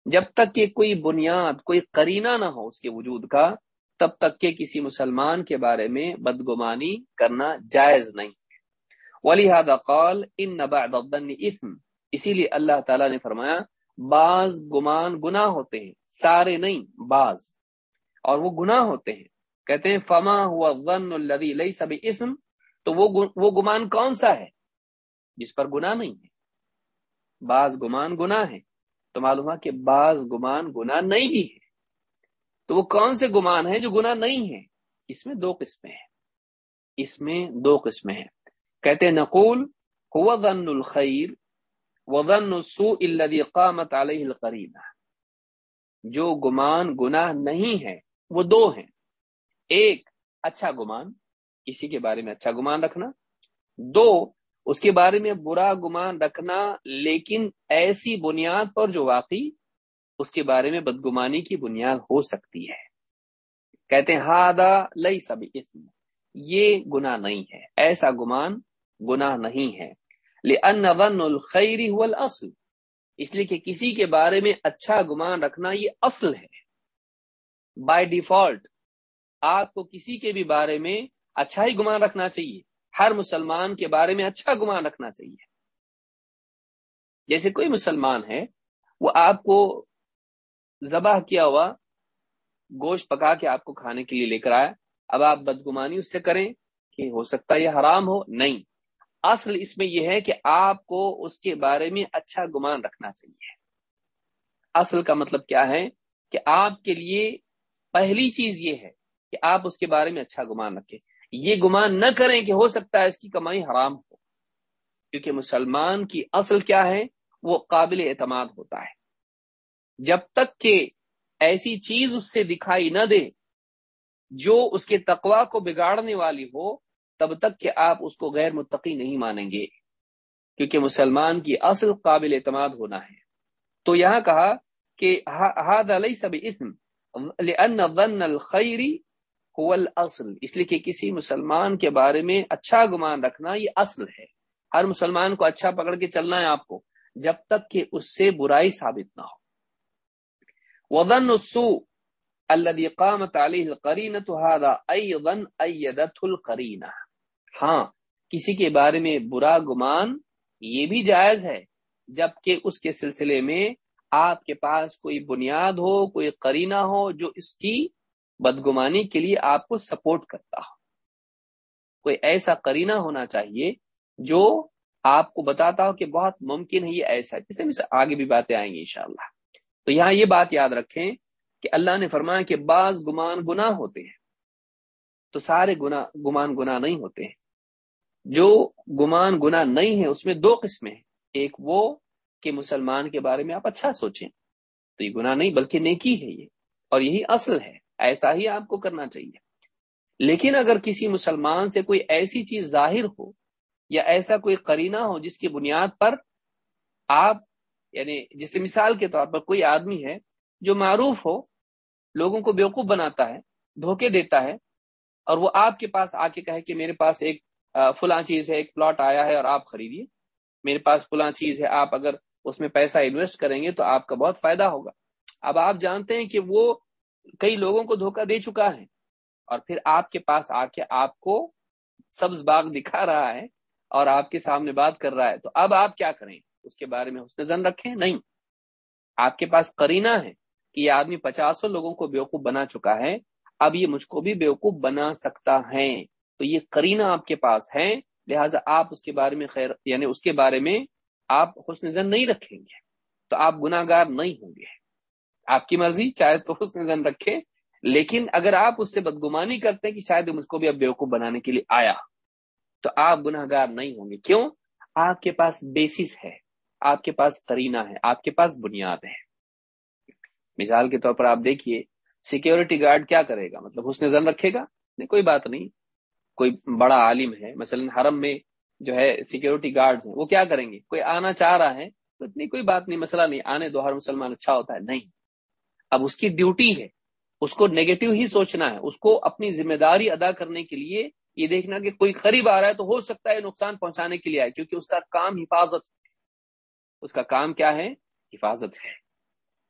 جب تک کہ کوئی بنیاد، کوئی قرینہ نہ ہو اس کے وجود کا، تب تک کہ کسی مسلمان کے بارے میں بدگمانی کرنا جائز نہیں۔ ولهذا قال ان بعد الظن اثم اسی لیے اللہ تعالی نے فرمایا، بعض گمان گناہ ہوتے ہیں، سارے نہیں، بعض۔ اور وہ گناہ ہوتے ہیں۔ کہتے ہیں، فما ہوا ون الدی لئی سب تو وہ گمان کون سا ہے؟ جس پر گناہ نہیں ہے۔ بعض گمان گناہ ہے تو معلوم ہے کہ بعض گمان گناہ نہیں بھی ہے تو وہ کون سے گمان ہے جو گناہ نہیں ہے اس میں دو قسمیں ہیں۔ اس میں دو قسمیں ہیں۔ کہتے نقول ہوا ون الخیر وزن السوء الذي قامت عليه القرینہ جو گمان گناہ نہیں ہے وہ دو ہیں۔ ایک اچھا گمان کسی کے بارے میں اچھا گمان رکھنا۔ دو، اس کے بارے میں برا گمان رکھنا، لیکن ایسی بنیاد پر جو واقعی اس کے بارے میں بدگمانی کی بنیاد ہو سکتی ہے۔ کہتے ہیں، ہادا لئی سب اسم یہ گناہ نہیں ہے۔ ایسا گمان گناہ نہیں ہے۔ ظن هو الاصل اس لیے کہ کسی کے بارے میں اچھا گمان رکھنا یہ اصل ہے۔ بائی ڈیفالٹ آپ کو کسی کے بھی بارے میں اچھا ہی گمان رکھنا چاہیے۔ ہر مسلمان کے بارے میں اچھا گمان رکھنا چاہیے۔ جیسے کوئی مسلمان ہے، وہ آپ کو ذبح کیا ہوا، گوشت پکا کے آپ کو کھانے کے لیے لے کر آئے اب آپ بدگمانی اس سے کریں کہ ہو سکتا ہے یہ حرام ہو۔ نہیں۔ اصل اس میں یہ ہے کہ آپ کو اس کے بارے میں اچھا گمان رکھنا چاہیے۔ اصل کا مطلب کیا ہے؟ کہ آپ کے لیے پہلی چیز یہ ہے کہ آپ اس کے بارے میں اچھا گمان رکھیں۔ یہ گمان نہ کریں کہ ہو سکتا ہے اس کی کمائی حرام ہو۔ کیونکہ مسلمان کی اصل کیا ہے؟ وہ قابل اعتماد ہوتا ہے۔ جب تک کہ ایسی چیز اس سے دکھائی نہ دے جو اس کے تقوا کو بگاڑنے والی ہو، تب تک کہ آپ اس کو غیر متقی نہیں مانیں گے۔ کیونکہ مسلمان کی اصل قابل اعتماد ہونا ہے۔ تو یہاں کہا کہ اس لیے کہ کسی مسلمان کے بارے میں اچھا گمان رکھنا یہ اصل ہے۔ ہر مسلمان کو اچھا پکڑ کے چلنا ہے آپ کو، جب تک کہ اس سے برائی ثابت نہ ہو۔ وزن السو الذي قامت عليه القرينه هذا ايضا ايدته القرينه ہاں کسی کے بارے میں برا گمان یہ بھی جائز ہے، جبکہ اس کے سلسلے میں آپ کے پاس کوئی بنیاد ہو، کوئی قرینہ ہو جو اس کی بدگمانی کے لیے آپ کو سپورٹ کرتا ہو کوئی ایسا قرینہ ہونا چاہیے جو آپ کو بتاتا ہو کہ بہت ممکن ہے یہ ایسا جسے میں آگے بھی باتیں آئیں گی انشاءاللہ۔ تو یہاں یہ بات یاد رکھیں کہ اللہ نے فرمایا کہ بعض گمان گناہ ہوتے ہیں۔ تو سارے گنا گمان گناہ نہیں ہوتے ہیں۔ جو گمان گناہ نہیں ہے اس میں دو قسمیں ہیں۔ ایک وہ کہ مسلمان کے بارے میں آپ اچھا سوچیں۔ تو یہ گناہ نہیں، بلکہ نیکی ہے یہ۔ اور یہی اصل ہے۔ ایسا ہی آپ کو کرنا چاہیے۔ لیکن اگر کسی مسلمان سے کوئی ایسی چیز ظاہر ہو یا ایسا کوئی قرینہ ہو جس کی بنیاد پر آپ یعنی جیسے مثال کے طور پر کوئی آدمی ہے جو معروف ہو، لوگوں کو بیوقوف بناتا ہے، دھوکے دیتا ہے، اور وہ آپ کے پاس آ کے کہے کہ میرے پاس ایک فلاں چیز ہے، ایک پلاٹ آیا ہے اور آپ خریدیے۔ میرے پاس فلاں چیز ہے، آپ اگر اس میں پیسہ انویسٹ کریں گے تو آپ کا بہت فائدہ ہوگا۔ اب آپ جانتے ہیں کہ وہ کئی لوگوں کو دھوکہ دے چکا ہے اور پھر آپ کے پاس آ کے آپ کو سبز باغ دکھا رہا ہے اور آپ کے سامنے بات کر رہا ہے۔ تو اب آپ کیا کریں؟ اس کے بارے میں حسن زن رکھیں؟ نہیں۔ آپ کے پاس کرینہ ہے کہ یہ آدمی پچاسوں لوگوں کو بیوقوف بنا چکا ہے۔ اب یہ مجھ کو بھی بیوقوف بنا سکتا ہے۔ تو یہ کرینہ آپ کے پاس ہے۔ لہٰذا آپ اس کے بارے میں خیر یعنی اس کے بارے میں آپ حسن زن نہیں رکھیں گے۔ تو آپ گناہ گار نہیں ہوں گے۔ آپ کی مرضی، چاہے تو حسن زن رکھے۔ لیکن اگر آپ اس سے بدگمانی کرتے ہیں کہ شاید مجھ کو بھی اب بیوقوف بنانے کے لیے آیا، تو آپ گناہ گار نہیں ہوں گے۔ کیوں؟ آپ کے پاس بیسس ہے، آپ کے پاس کرینہ ہے، آپ کے پاس بنیاد ہے۔ مثال کے طور پر آپ دیکھیے سیکیورٹی گارڈ کیا کرے گا؟ مطلب حسن زن رکھے گا؟ نہیں، کوئی بات نہیں۔ کوئی بڑا عالم ہے، مثلا حرم میں جو ہے سیکیورٹی گارڈز ہیں، وہ کیا کریں گے؟ کوئی آنا چاہ رہا ہے تو اتنی کوئی بات نہیں، مسئلہ نہیں۔ آنے دو، ہر مسلمان اچھا ہوتا ہے۔ نہیں۔ اب اس کی ڈیوٹی ہے۔ اس کو نیگیٹو ہی سوچنا ہے۔ اس کو اپنی ذمہ داری ادا کرنے کے لیے یہ دیکھنا کہ کوئی قریب آ رہا ہے تو ہو سکتا ہے نقصان پہنچانے کے لیے آئے، کیونکہ اس کا کام حفاظت ہے۔ اس کا کام کیا ہے؟ حفاظت ہے۔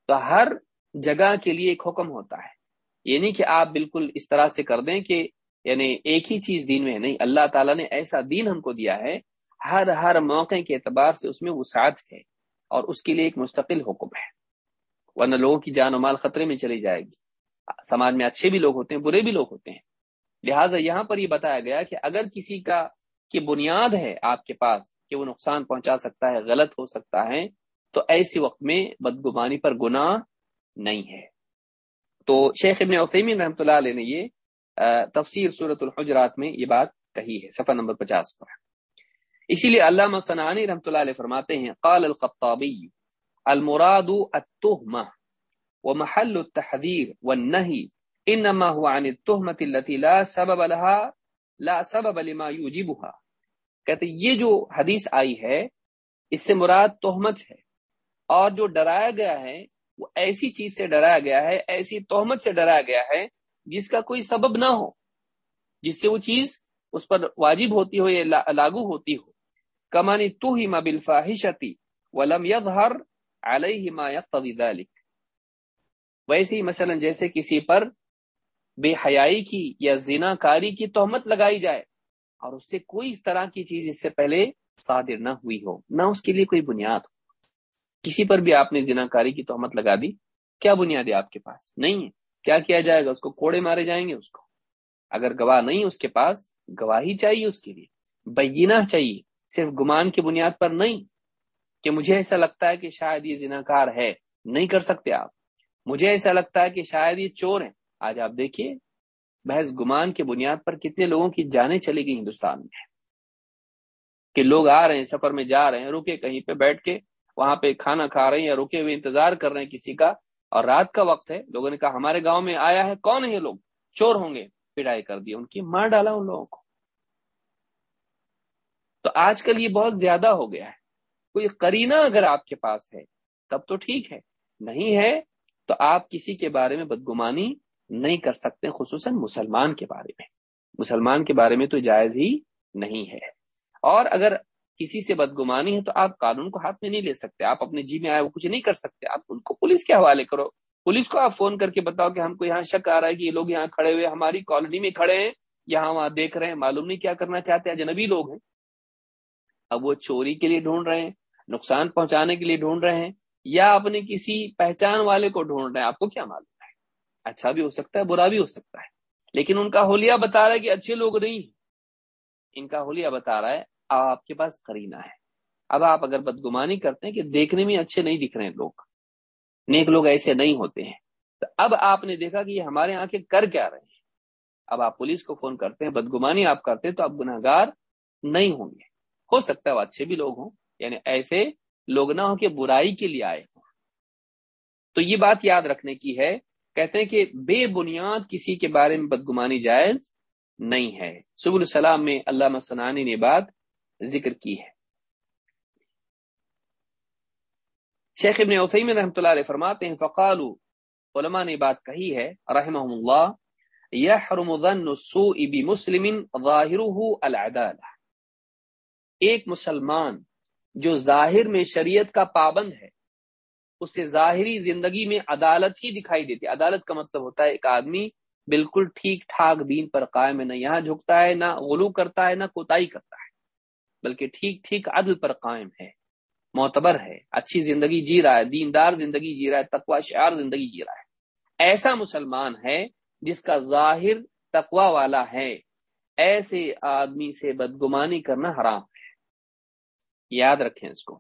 تو ہر جگہ کے لیے ایک حکم ہوتا ہے۔ یہ نہیں کہ آپ بالکل اس طرح سے کر دیں کہ یعنی ایک ہی چیز دین میں ہے۔ نہیں، اللہ تعالیٰ نے ایسا دین ہم کو دیا ہے۔ ہر ہر موقع کے اعتبار سے اس میں وسعت ہے اور اس کے لیے ایک مستقل حکم ہے۔ ورنہ لوگوں کی جان و مال خطرے میں چلی جائے گی۔ سماج میں اچھے بھی لوگ ہوتے ہیں، برے بھی لوگ ہوتے ہیں۔ لہٰذا یہاں پر یہ بتایا گیا کہ اگر کسی کا کی بنیاد ہے آپ کے پاس کہ وہ نقصان پہنچا سکتا ہے، غلط ہو سکتا ہے، تو ایسی وقت میں بدگمانی پر گناہ نہیں ہے۔ تو شیخ ابن عثیمین رحمۃ اللہ علیہ نے یہ تفسیر صورت الحجرات میں یہ بات کہی ہے، صفحہ نمبر پچاس پر۔ اسی لیے علامہ صنعانی رحمۃ اللہ علیہ فرماتے ہیں، قال الخطابی المراد التهمه ومحل التحذير والنهي انما هو عن التهمه التي لا سبب لها، لا سبب لما يوجبها. کہتے یہ جو حدیث آئی ہے، اس سے مراد تہمت ہے۔ اور جو ڈرایا گیا ہے، وہ ایسی چیز سے ڈرایا گیا ہے، ایسی تہمت سے ڈرایا گیا ہے، جس کا کوئی سبب نہ ہو، جس سے وہ چیز اس پر واجب ہوتی ہو یا لاگو ہوتی ہو۔ کمانی تو ہی ما بالفاحشتی ولم يظهر عليه ما يقتضي ذلك ویسے ہی مثلا جیسے کسی پر بے حیائی کی یا زنا کاری کی تہمت لگائی جائے اور اس سے کوئی اس طرح کی چیز اس سے پہلے صادر نہ ہوئی ہو، نہ اس کے لیے کوئی بنیاد ہو۔ کسی پر بھی آپ نے زنا کاری کی تہمت لگا دی، کیا بنیاد ہے آپ کے پاس؟ نہیں ہے۔ کیا کیا جائے گا؟ اس کو کوڑے مارے جائیں گے اس کو۔ اگر گواہ نہیں اس کے پاس، گواہی چاہیے اس کے لیے۔ بینہ چاہیے، صرف گمان کی بنیاد پر نہیں۔ کہ مجھے ایسا لگتا ہے کہ شاید یہ زنا کار ہے۔ نہیں کر سکتے آپ۔ مجھے ایسا لگتا ہے کہ شاید یہ چور ہے آج آپ دیکھیے، بحث گمان کی بنیاد پر کتنے لوگوں کی جانیں چلی گئی ہندوستان میں۔ کہ لوگ آ رہے ہیں، سفر میں جا رہے ہیں، رکے کہیں پہ بیٹھ کے، وہاں پہ کھانا کھا رہے ہیں یا رکے ہوئے انتظار کر رہے ہیں کسی کا۔ اور رات کا وقت ہے، لوگوں نے کہا، ہمارے گاؤں میں آیا ہے، کون ہے یہ لوگ؟ چور ہوں گے۔ پڑائی کر دی، ان کی مار ڈالا ان لوگوں کو۔ تو آج کل یہ بہت زیادہ ہو گیا ہے۔ کوئی کرینہ اگر آپ کے پاس ہے، تب تو ٹھیک ہے۔ نہیں ہے تو آپ کسی کے بارے میں بدگمانی نہیں کر سکتے، خصوصاً مسلمان کے بارے میں۔ مسلمان کے بارے میں تو جائز ہی نہیں ہے۔ اور اگر کسی سے بدگمانی ہے تو آپ قانون کو ہاتھ میں نہیں لے سکتے، آپ اپنے جی میں آئے وہ کچھ نہیں کر سکتے۔ آپ ان کو پولیس کے حوالے کرو۔ پولیس کو آپ فون کر کے بتاؤ کہ ہم کو یہاں شک آ رہا ہے کہ یہ لوگ یہاں کھڑے ہوئے، ہماری کالونی میں کھڑے ہیں، یہاں وہاں دیکھ رہے ہیں، معلوم نہیں کیا کرنا چاہتے ہیں جنبی لوگ ہیں۔ اب وہ چوری کے لیے ڈھونڈ رہے ہیں۔ نقصان پہنچانے کے لیے ڈھونڈ رہے ہیں یا اپنے کسی پہچان والے کو ڈھونڈ رہے ہیں؟ آپ کو کیا معلوم ہے؟ اچھا بھی ہو سکتا ہے، برا بھی ہو سکتا ہے۔ لیکن ان کا ہولیا بتا رہا ہے کہ اچھے لوگ نہیں۔ ان کا ہولیا بتا رہا ہے، آپ کے پاس کرینا ہے۔ اب آپ اگر بدگمانی کرتے ہیں کہ دیکھنے میں اچھے نہیں دکھ رہے ہیں لوگ، نیک لوگ ایسے نہیں ہوتے ہیں۔ تو اب آپ نے دیکھا کہ یہ ہمارے آنکھیں کر کیا رہے ہیں۔ اب آپ پولیس کو فون کرتے ہیں، بدگمانی آپ کرتے ہیں تو آپ گناہ گار نہیں ہوں گے۔ ہو سکتا ہے وہ اچھے بھی لوگ ہوں یعنی ایسے لوگ نہ ہو کہ برائی کے لیے آئے ہوں۔ تو یہ بات یاد رکھنے کی ہے۔ کہتے ہیں کہ بے بنیاد کسی کے بارے میں بدگمانی جائز نہیں ہے۔ سب السلام میں اللہ مسنانی نے بات ذکر کی ہے۔ شیخ ابن عثیم رحمۃ اللہ علیہ فرماتے ہیں فقالو علماء نے بات کہی ہے رحمہ اللہ، یحرم ظن السوء بمسلم ظاہرہ العدالہ۔ ایک مسلمان جو ظاہر میں شریعت کا پابند ہے، اسے ظاہری زندگی میں عدالت ہی دکھائی دیتی ہے۔ عدالت کا مطلب ہوتا ہے ایک آدمی بالکل ٹھیک ٹھاک دین پر قائم ہے، نہ یہاں جھکتا ہے، نہ غلو کرتا ہے، نہ کوتاہی کرتا ہے، بلکہ ٹھیک ٹھیک عدل پر قائم ہے، معتبر ہے، اچھی زندگی جی رہا ہے، دیندار زندگی جی رہا ہے تقوا شعار زندگی جی رہا ہے۔ ایسا مسلمان ہے جس کا ظاہر تقوا والا ہے، ایسے آدمی سے بدگمانی کرنا حرام ہے۔ یاد رکھیں اس کو۔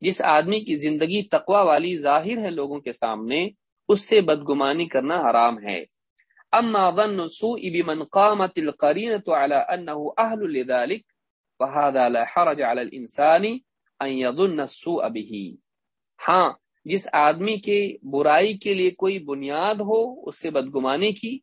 جس آدمی کی زندگی تقوا والی ظاہر ہے لوگوں کے سامنے، اس سے بدگمانی کرنا حرام ہے۔ اما ظن السوء بمن قامت القرينه على انه اهل لذلك فهذا لا حرج على الانسان ان يظن السوء به ہاں جس آدمی کے برائی کے لیے کوئی بنیاد ہو، اس سے بدگمانی کی،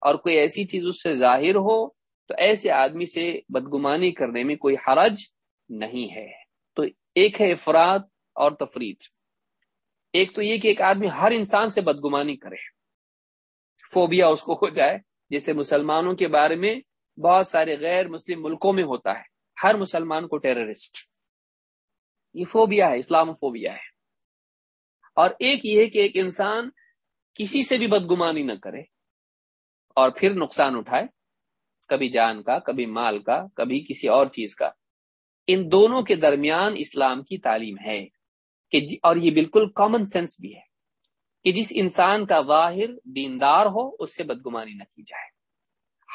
اور کوئی ایسی چیز اس سے ظاہر ہو، تو ایسے آدمی سے بدگمانی کرنے میں کوئی حرج نہیں ہے۔ تو ایک ہے افراد اور تفرید۔ ایک تو یہ کہ ایک آدمی ہر انسان سے بدگمانی کرے۔ فوبیا اس کو ہو جائے، جیسے مسلمانوں کے بارے میں بہت سارے غیر مسلم ملکوں میں ہوتا ہے۔ ہر مسلمان کو ٹیررسٹ۔ یہ فوبیا ہے، اسلام فوبیا ہے۔ اور ایک یہ کہ ایک انسان کسی سے بھی بدگمانی نہ کرے اور پھر نقصان اٹھائے، کبھی جان کا، کبھی مال کا، کبھی کسی اور چیز کا۔ ان دونوں کے درمیان اسلام کی تعلیم ہے کہ جی- اور یہ بالکل کامن سینس بھی ہے کہ جس انسان کا ظاہر دیندار ہو، اس سے بدگمانی نہ کی جائے۔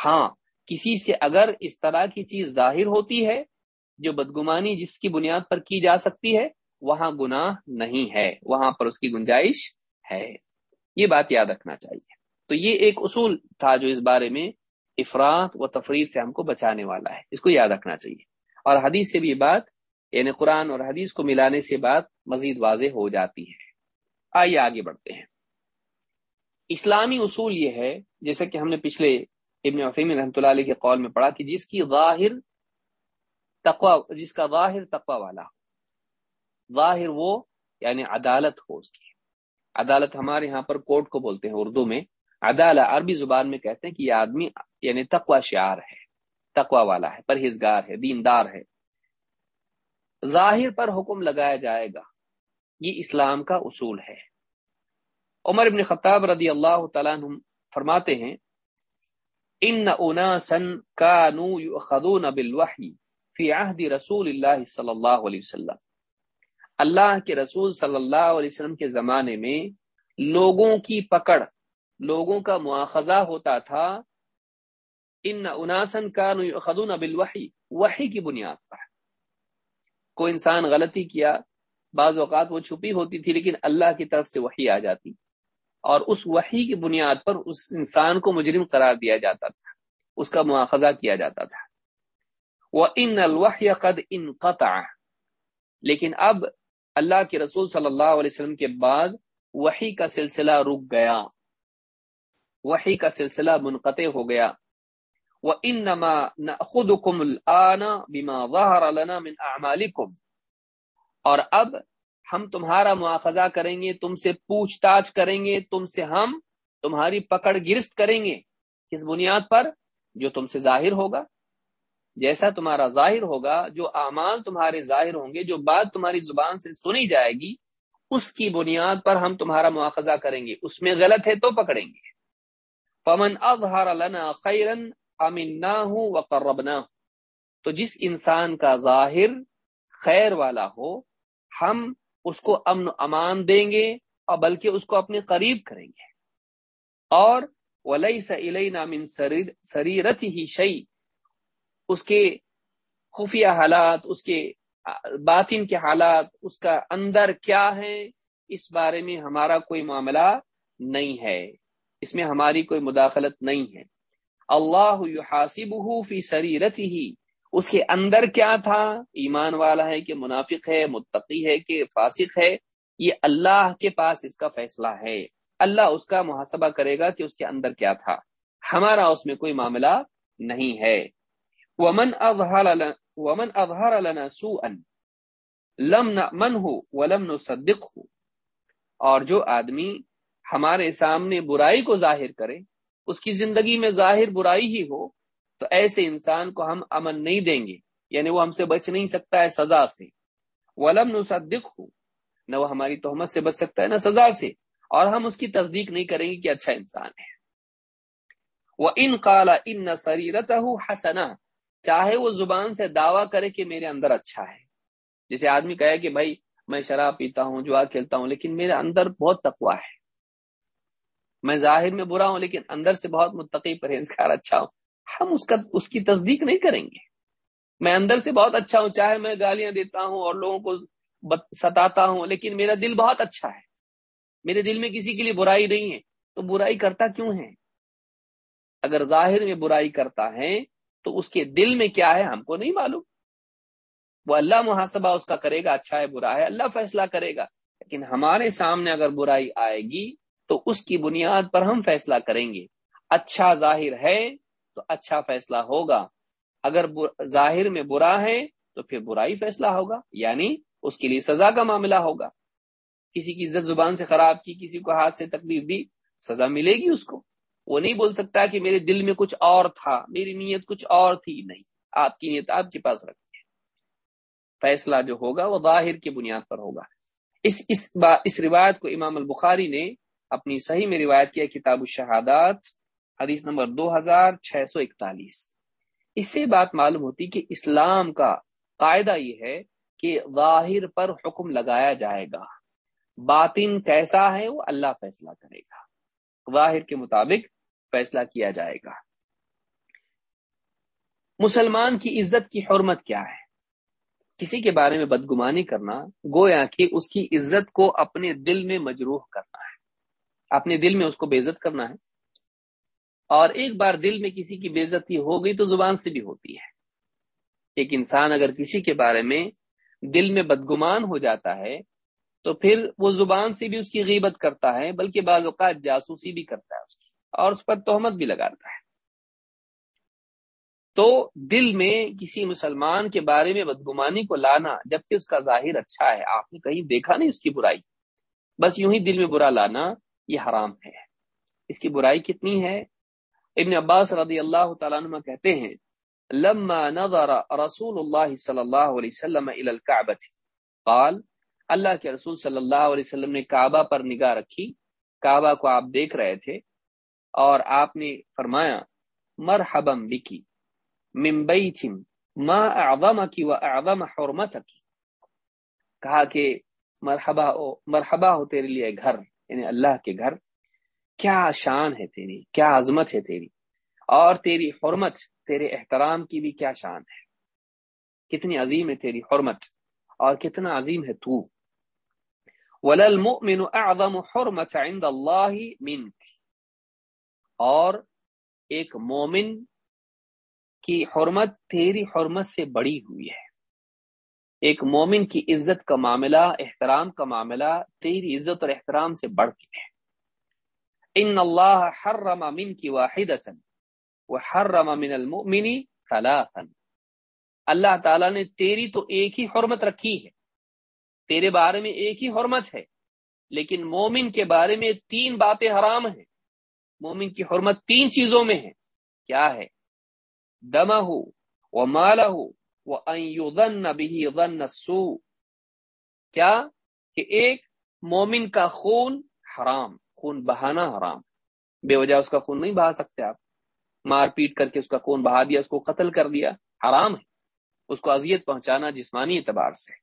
ہاں کسی سے اگر اس طرح کی چیز ظاہر ہوتی ہے جو بدگمانی جس کی بنیاد پر کی جا سکتی ہے، وہاں گناہ نہیں ہے، وہاں پر اس کی گنجائش ہے۔ یہ بات یاد رکھنا چاہیے۔ تو یہ ایک اصول تھا جو اس بارے میں افراد و تفرید سے ہم کو بچانے والا ہے۔ اس کو یاد رکھنا چاہیے۔ اور حدیث سے بھی بات یعنی قرآن اور حدیث کو ملانے سے بات مزید واضح ہو جاتی ہے۔ آئیے آگے بڑھتے ہیں۔ اسلامی اصول یہ ہے جیسے کہ ہم نے پچھلے ابن وفیم رحمۃ اللہ علیہ کے قول میں پڑھا کہ جس کی ظاہر تقوا جس کا ظاہر تقوا والا ظاہر وہ یعنی عدالت ہو اس کی۔ عدالت ہمارے یہاں پر کورٹ کو بولتے ہیں اردو میں۔ عدالت عربی زبان میں کہتے ہیں کہ یہ آدمی یعنی تقوا شعار ہے۔ تقوا والا ہے، پرہیزگار ہے، دیندار ہے۔ ظاہر پر حکم لگایا جائے گا۔ یہ اسلام کا اصول ہے۔ عمر ابن خطاب رضی اللہ تعالیٰ عنہ فرماتے ہیں، ان اناسا كانوا يؤخذون بالوحي في عهد رسول الله صلی اللہ علیہ وسلم۔ اللہ کے رسول صلی اللہ علیہ وسلم کے زمانے میں لوگوں کی پکڑ، لوگوں کا مواخذہ ہوتا تھا ان اناسن کا خدون بالوحی، وحی کی بنیاد پر۔ کوئی انسان غلطی کیا، بعض اوقات وہ چھپی ہوتی تھی لیکن اللہ کی طرف سے وحی آ جاتی۔ اور اس وحی کی بنیاد پر اس انسان کو مجرم قرار دیا جاتا تھا۔ اس کا مواخذہ کیا جاتا تھا۔ وہ ان الوحی قد ان لیکن اب اللہ کے رسول صلی اللہ علیہ وسلم کے بعد وحی کا سلسلہ رک گیا۔ وحی کا سلسلہ منقطع ہو گیا۔ وَإِنَّمَا نَأْخُذُكُمُ الْآنَ بِمَا ظَهَرَ لَنَا مِنْ أَعْمَالِكُمْ۔ اور اب ہم تمہارا مواخذہ کریں گے، تم سے پوچھ تاچھ کریں گے، تم سے ہم تمہاری پکڑ گرفت کریں گے۔ کس بنیاد پر؟ جو تم سے ظاہر ہوگا۔ جیسا تمہارا ظاہر ہوگا، جو اعمال تمہارے ظاہر ہوں گے، جو بات تمہاری زبان سے سنی جائے گی، اس کی بنیاد پر ہم تمہارا مواخذہ کریں گے۔ اس میں غلط ہے تو پکڑیں گے۔ پمن اظہار لنا خیرن امن نہ ہوں و قربنا تو جس انسان کا ظاہر خیر والا ہو، ہم اس کو امن و امان دیں گے اور بلکہ اس کو اپنے قریب کریں گے۔ اور ولی من سریرت ہی شعی اس کے خفیہ حالات، اس کے باطن کے حالات، اس کا اندر کیا ہے اس بارے میں ہمارا کوئی معاملہ نہیں ہے۔ اس میں ہماری کوئی مداخلت نہیں ہے۔ اللہ حاصب فی سریرت ہی اس کے اندر کیا تھا؟ ایمان والا ہے کہ منافق ہے، متقی ہے کہ فاسق ہے۔ یہ اللہ کے پاس اس کا فیصلہ ہے۔ اللہ اس کا محاسبہ کرے گا کہ اس کے اندر کیا تھا۔ ہمارا اس میں کوئی معاملہ نہیں ہے۔ ومن ومن اظہر لنا سوءا لم نأمن ہو ولم نصدق ہو اور جو آدمی ہمارے سامنے برائی کو ظاہر کرے اس کی زندگی میں ظاہر برائی ہی ہو، تو ایسے انسان کو ہم امن نہیں دیں گے۔ یعنی وہ ہم سے بچ نہیں سکتا ہے سزا سے۔ ولم نصدق ہو نہ وہ ہماری تہمت سے بچ سکتا ہے، نہ سزا سے۔ اور ہم اس کی تصدیق نہیں کریں گے کہ اچھا انسان ہے۔ وہ ان کالا ان سریرت حسنا چاہے وہ زبان سے دعویٰ کرے کہ میرے اندر اچھا ہے۔ جیسے آدمی کہے کہ بھائی، میں شراب پیتا ہوں، جوا کھیلتا ہوں، لیکن میرے اندر بہت تقوا ہے۔ میں ظاہر میں برا ہوں لیکن اندر سے بہت متقی پرہیزگار اچھا ہوں، ہم اس کا، اس کی تصدیق نہیں کریں گے۔ میں اندر سے بہت اچھا ہوں، چاہے میں گالیاں دیتا ہوں اور لوگوں کو ستاتا ہوں، لیکن میرا دل بہت اچھا ہے۔ میرے دل میں کسی کے لیے برائی نہیں ہے، تو برائی کرتا کیوں ہے؟ اگر ظاہر میں برائی کرتا ہے، تو اس کے دل میں کیا ہے ہم کو نہیں معلوم۔ وہ اللہ محاسبہ اس کا کرے گا اچھا ہے، برا ہے، اللہ فیصلہ کرے گا۔ لیکن ہمارے سامنے اگر برائی آئے گی تو اس کی بنیاد پر ہم فیصلہ کریں گے۔ اچھا ظاہر ہے تو اچھا فیصلہ ہوگا۔ اگر ظاہر میں برا ہے تو پھر برائی فیصلہ ہوگا یعنی اس کے لیے سزا کا معاملہ ہوگا۔ کسی کی عزت زبان سے خراب کی، کسی کو ہاتھ سے تکلیف دی، سزا ملے گی اس کو۔ وہ نہیں بول سکتا کہ میرے دل میں کچھ اور تھا، میری نیت کچھ اور تھی۔ نہیں، آپ کی نیت آپ کے پاس رکھتی ہے فیصلہ جو ہوگا وہ ظاہر کی بنیاد پر ہوگا۔ اس اس با، اس روایت کو امام البخاری نے اپنی صحیح میں روایت کیا کتاب الشہادات، حدیث نمبر دو ہزار چھ سو اکتالیس۔ اس سے بات معلوم ہوتی کہ اسلام کا قاعدہ یہ ہے کہ ظاہر پر حکم لگایا جائے گا۔ باطن کیسا ہے، وہ اللہ فیصلہ کرے گا۔ ظاہر کے مطابق فیصلہ کیا جائے گا۔ مسلمان کی عزت کی حرمت کیا ہے؟ کسی کے بارے میں بدگمانی کرنا، گویا کہ اس کی عزت کو اپنے دل میں مجروح کرنا ہے۔ اپنے دل میں اس کو بے عزت کرنا ہے۔ اور ایک بار دل میں کسی کی بے عزتی ہو گئی تو زبان سے بھی ہوتی ہے۔ ایک انسان اگر کسی کے بارے میں دل میں بدگمان ہو جاتا ہے، تو پھر وہ زبان سے بھی اس کی غیبت کرتا ہے، بلکہ بعض اوقات جاسوسی بھی کرتا ہے اس کی، اور اس پر تہمت بھی لگاتا ہے۔ تو دل میں کسی مسلمان کے بارے میں بدگمانی کو لانا جبکہ اس کا ظاہر اچھا ہے، آپ نے کہیں دیکھا نہیں اس کی برائی؟ بس یوں ہی دل میں برا لانا یہ حرام ہے۔ اس کی برائی کتنی ہے؟ ابن عباس رضی اللہ تعالیٰ عنہ کہتے ہیں، لما نظر رسول اللہ صلی اللہ علیہ وسلم قال، اللہ کے رسول صلی اللہ علیہ وسلم نے کعبہ پر نگاہ رکھی۔ کعبہ کو آپ دیکھ رہے تھے اور آپ نے فرمایا مرحبم بکی ممبئی تھم ماں اعظم کی و اعظم حرمت کی کہا کہ، مرحبا ہو مرحبا ہو تیرے لیے گھر۔ یعنی اللہ کے گھر، کیا شان ہے تیری، کیا عظمت ہے تیری، اور تیری حرمت، تیرے احترام کی بھی کیا شان ہے۔ کتنی عظیم ہے تیری حرمت، اور کتنا عظیم ہے تو۔ وللمؤمن اعظم حرمت عند اللہ منک اور ایک مومن کی حرمت تیری حرمت سے بڑی ہوئی ہے۔ ایک مومن کی عزت کا معاملہ، احترام کا معاملہ تیری عزت اور احترام سے بڑھ کے ہے۔ ان اللہ حرم من کی واحد وحرم من المؤمن ثلاثا۔ اللہ تعالیٰ نے تیری تو ایک ہی حرمت رکھی ہے۔ تیرے بارے میں ایک ہی حرمت ہے، لیکن مومن کے بارے میں تین باتیں حرام ہیں۔ مومن کی حرمت تین چیزوں میں ہے۔ کیا ہے؟ دما ہو وہ مالا ہو وہ بھی کیا؟ کہ ایک مومن کا خون حرام، خون بہانا حرام۔ بے وجہ اس کا خون نہیں بہا سکتے آپ۔ مار پیٹ کر کے اس کا خون بہا دیا، اس کو قتل کر دیا، حرام ہے۔ اس کو اذیت پہنچانا جسمانی اعتبار سے۔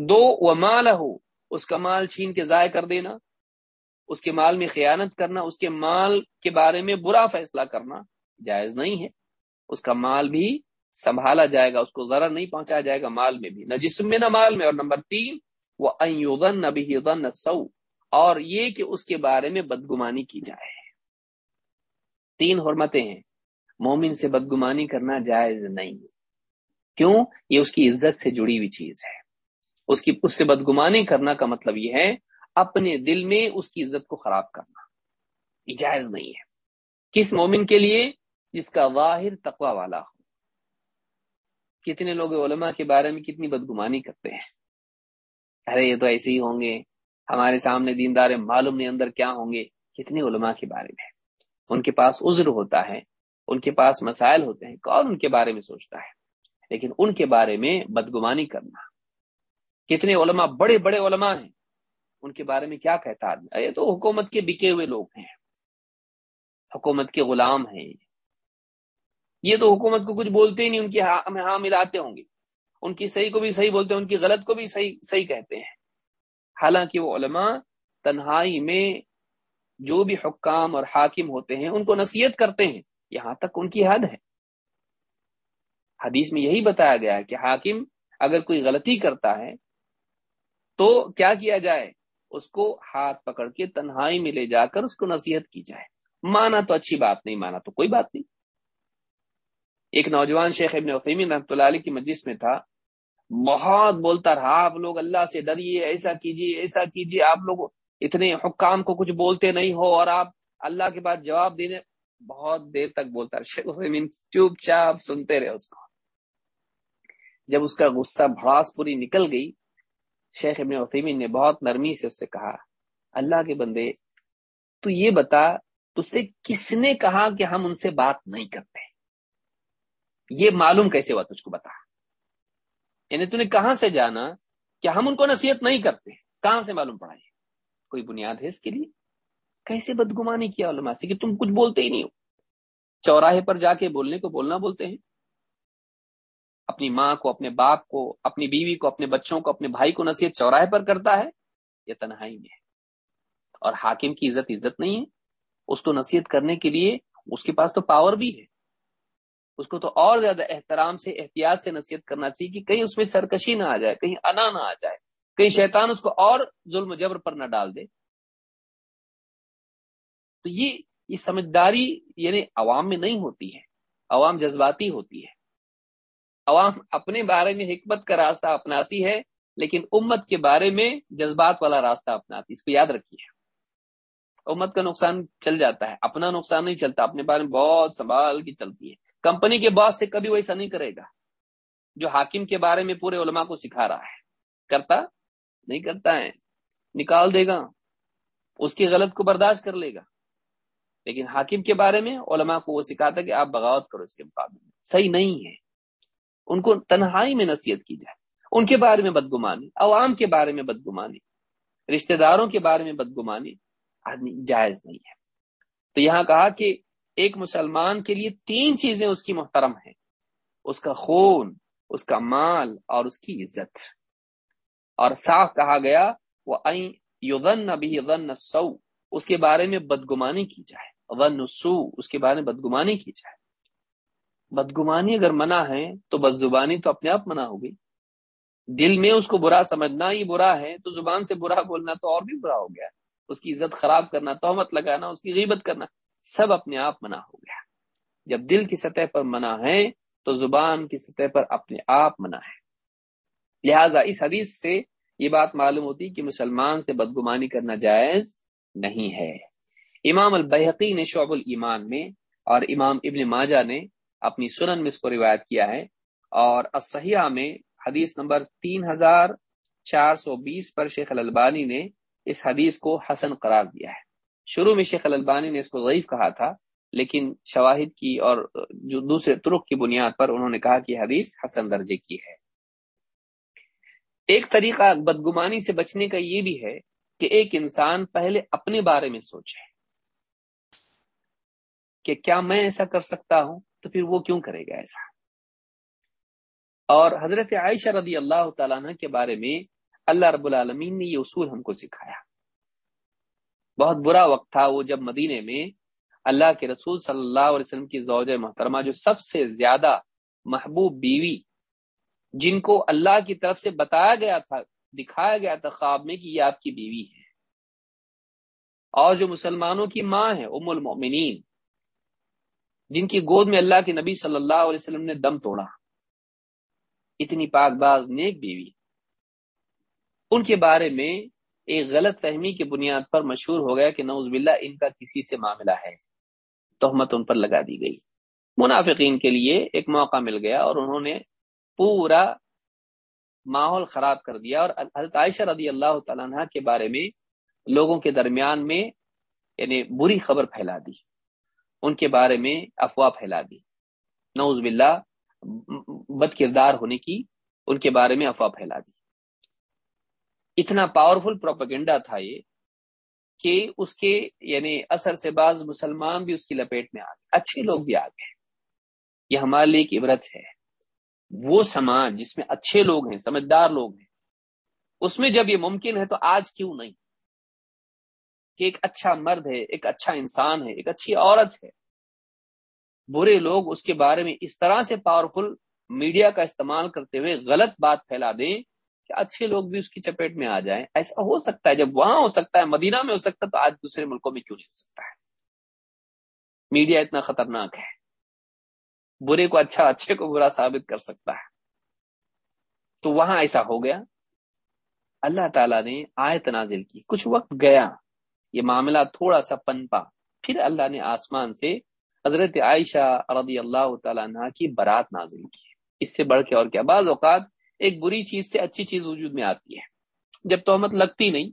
دو و مال ہو اس کا مال چھین کے ضائع کر دینا۔ اس کے مال میں خیانت کرنا، اس کے مال کے بارے میں برا فیصلہ کرنا جائز نہیں ہے۔ اس کا مال بھی سنبھالا جائے گا، اس کو ذرا نہیں پہنچایا جائے گا مال میں بھی، نہ جسم میں، نہ مال میں۔ اور نمبر تین وہ نہ سو اور یہ کہ اس کے بارے میں بدگمانی کی جائے۔ تین حرمتیں ہیں۔ مومن سے بدگمانی کرنا جائز نہیں۔ کیوں؟ یہ اس کی عزت سے جڑی ہوئی چیز ہے۔ اس کی، اس سے بدگمانی کرنا کا مطلب یہ ہے، اپنے دل میں اس کی عزت کو خراب کرنا۔ یہ جائز نہیں ہے۔ کس مومن کے لیے؟ جس کا واحر تقوی والا ہو۔ کتنے لوگ علماء کے بارے میں کتنی بدگمانی کرتے ہیں؟ ارے، یہ تو ایسے ہی ہوں گے۔ ہمارے سامنے دیندار معلوم نہیں اندر کیا ہوں گے۔ کتنے علماء کے بارے میں؟ ان کے پاس عذر ہوتا ہے، ان کے پاس مسائل ہوتے ہیں، کون ان کے بارے میں سوچتا ہے؟ لیکن ان کے بارے میں بدگمانی کرنا۔ کتنے علماء، بڑے بڑے علماء ہیں، ان کے بارے میں کیا کہتا آدمی؟ تو حکومت کے بکے ہوئے لوگ ہیں۔ حکومت کے غلام ہیں۔ یہ تو حکومت کو کچھ بولتے ہی نہیں، ان کی ہاں ہاں ملاتے ہوں گے۔ ان کی صحیح کو بھی صحیح بولتے ہیں، ان کی غلط کو بھی صحیح صحیح کہتے ہیں۔ حالانکہ وہ علماء تنہائی میں جو بھی حکام اور حاکم ہوتے ہیں، ان کو نصیحت کرتے ہیں۔ یہاں تک ان کی حد ہے۔ حدیث میں یہی بتایا گیا ہے کہ حاکم اگر کوئی غلطی کرتا ہے تو کیا کیا جائے؟ اس کو ہاتھ پکڑ کے تنہائی میں لے جا کر اس کو نصیحت کی جائے۔ مانا تو اچھی بات نہیں، مانا تو کوئی بات نہیں۔ ایک نوجوان شیخ ابن وفیمین رحمۃ اللہ علیہ کی مجلس میں تھا۔ بہت بولتا رہا، آپ لوگ اللہ سے ڈریے، ایسا کیجیے ایسا کیجیے، آپ لوگ اتنے حکام کو کچھ بولتے نہیں ہو اور آپ اللہ کے بعد جواب دینے۔ بہت دیر تک بولتا رہا۔ شیخ حسین چوپ چاپ سنتے رہے اس کو۔ جب اس کا غصہ بھڑاس پوری نکل گئی، شیخ ابن وفیمین نے بہت نرمی سے اس سے کہا، اللہ کے بندے، تو یہ بتا تو سے کس نے کہا کہ ہم ان سے بات نہیں کرتے؟ یہ معلوم کیسے ہوا تجھ کو بتا؟ یعنی تو نے کہاں سے جانا کہ ہم ان کو نصیحت نہیں کرتے؟ کہاں سے معلوم پڑا یہ؟ کوئی بنیاد ہے اس کے لیے؟ کیسے بدگمانی کیا علماء سے کہ تم کچھ بولتے ہی نہیں ہو؟ چوراہے پر جا کے بولنے کو بولنا بولتے ہیں؟ اپنی ماں کو، اپنے باپ کو، اپنی بیوی کو، اپنے بچوں کو، اپنے بھائی کو نصیحت چوراہے پر کرتا ہے؟ یہ تنہائی میں ہے۔ اور حاکم کی عزت عزت نہیں ہے؟ اس کو نصیحت کرنے کے لیے اس کے پاس تو پاور بھی ہے۔ اس کو تو اور زیادہ احترام سے، احتیاط سے نصیحت کرنا چاہیے کہ کہیں اس میں سرکشی نہ آ جائے، کہیں انا نہ آ جائے، کہیں شیطان اس کو اور ظلم جبر پر نہ ڈال دے۔ تو یہ یہ سمجھداری یعنی عوام میں نہیں ہوتی ہے، عوام جذباتی ہوتی ہے۔ عوام اپنے بارے میں حکمت کا راستہ اپناتی ہے، لیکن امت کے بارے میں جذبات والا راستہ اپناتی اس کو یاد رکھیے۔ امت کا نقصان چل جاتا ہے، اپنا نقصان نہیں چلتا، اپنے بارے میں بہت سنبھال کی چلتی ہے۔ کمپنی کے باس سے کبھی ویسا نہیں کرے گا جو حاکم کے بارے میں پورے علماء کو سکھا رہا ہے۔ کرتا؟ نہیں کرتا ہے۔ نکال دے گا۔ اس کی غلط کو برداشت کر لے گا۔ لیکن حاکم کے بارے میں علماء کو وہ سکھاتا کہ آپ بغاوت کرو اس کے مقابلے میں۔ صحیح نہیں ہے۔ ان کو تنہائی میں نصیحت کی جائے۔ ان کے بارے میں بدگمانی، عوام کے بارے میں بدگمانی، رشتہ داروں کے بارے میں بدگمانی آدمی جائز نہیں ہے۔ تو یہاں کہا کہ ایک مسلمان کے لیے تین چیزیں اس کی محترم ہیں۔ اس کا خون، اس کا مال اور اس کی عزت۔ اور صاف کہا گیا، وہ ابھی سو اس کے بارے میں بدگمانی کی جائے۔ ون سو اس کے بارے میں بدگمانی کی جائے۔ بدگمانی اگر منع ہے، تو بد زبانی تو اپنے آپ منع ہوگی۔ دل میں اس کو برا سمجھنا ہی برا ہے، تو زبان سے برا بولنا تو اور بھی برا ہو گیا۔ اس کی عزت خراب کرنا، تہمت لگانا، اس کی غیبت کرنا۔ سب اپنے آپ منع ہو گیا۔ جب دل کی سطح پر منع ہے، تو زبان کی سطح پر اپنے آپ منع ہے۔ لہذا اس حدیث سے یہ بات معلوم ہوتی کہ مسلمان سے بدگمانی کرنا جائز نہیں ہے۔ امام البحقی نے شعب الایمان میں اور امام ابن ماجہ نے اپنی سنن میں اس کو روایت کیا ہے اور اسحیہ میں حدیث نمبر تین ہزار چار سو بیس پر شیخ الالبانی نے اس حدیث کو حسن قرار دیا ہے۔ شروع میں شیخ الالبانی نے اس کو ضعیف کہا تھا، لیکن شواہد کی اور جو دوسرے ترک کی بنیاد پر انہوں نے کہا کہ حدیث حسن درجے کی ہے۔ ایک طریقہ بدگمانی سے بچنے کا یہ بھی ہے کہ ایک انسان پہلے اپنے بارے میں سوچے کہ کیا میں ایسا کر سکتا ہوں تو پھر وہ کیوں کرے گا ایسا؟ اور حضرت عائشہ رضی اللہ تعالیٰ کے بارے میں اللہ رب العالمین نے یہ اصول ہم کو سکھایا۔ بہت برا وقت تھا وہ جب مدینے میں اللہ کے رسول صلی اللہ علیہ وسلم کی زوج محترمہ جو سب سے زیادہ محبوب بیوی جن کو اللہ کی طرف سے بتایا گیا تھا، دکھایا گیا تھا خواب میں کہ یہ آپ کی بیوی ہے۔ اور جو مسلمانوں کی ماں ہے، ام المؤمنین، جن کی گود میں اللہ کے نبی صلی اللہ علیہ وسلم نے دم توڑا۔ اتنی پاک باز نیک بیوی۔ ان کے بارے میں ایک غلط فہمی کی بنیاد پر مشہور ہو گیا کہ نوز باللہ ان کا کسی سے معاملہ ہے۔ تہمت ان پر لگا دی گئی۔ منافقین کے لیے ایک موقع مل گیا اور انہوں نے پورا ماحول خراب کر دیا اور حضرت عائشہ رضی اللہ تعالیٰ عنہ کے بارے میں لوگوں کے درمیان میں یعنی بری خبر پھیلا دی۔ ان کے بارے میں افواہ پھیلا دی۔ نوز باللہ بد کردار ہونے کی ان کے بارے میں افواہ پھیلا دی۔ اتنا پاورفل پروپیگنڈا تھا یہ کہ اس کے یعنی اثر سے بعض مسلمان بھی اس کی لپیٹ میں آ گئے، اچھے لوگ بھی آ گئے۔ یہ ہمارے لیے ایک عبرت ہے۔ وہ سماج جس میں اچھے لوگ ہیں، سمجھدار لوگ ہیں، اس میں جب یہ ممکن ہے تو آج کیوں نہیں؟ کہ ایک اچھا مرد ہے، ایک اچھا انسان ہے، ایک اچھی عورت ہے۔ برے لوگ اس کے بارے میں اس طرح سے پاورفل میڈیا کا استعمال کرتے ہوئے غلط بات پھیلا دیں کہ اچھے لوگ بھی اس کی چپیٹ میں آ جائیں۔ ایسا ہو سکتا ہے، جب وہاں ہو سکتا ہے، مدینہ میں ہو سکتا ہے، تو آج دوسرے ملکوں میں کیوں نہیں ہو سکتا ہے؟ میڈیا اتنا خطرناک ہے۔ برے کو اچھا اچھے کو برا ثابت کر سکتا ہے۔ تو وہاں ایسا ہو گیا۔ اللہ تعالیٰ نے آیت نازل کی۔ کچھ وقت گیا۔ یہ معاملہ تھوڑا سا پنپا۔ پھر اللہ نے آسمان سے حضرت عائشہ رضی اللہ تعالیٰ عنہ کی برات نازل کی۔ اس سے بڑھ کے اور کیا۔ بعض اوقات ایک بری چیز سے اچھی چیز وجود میں آتی ہے۔ جب توہمت لگتی نہیں،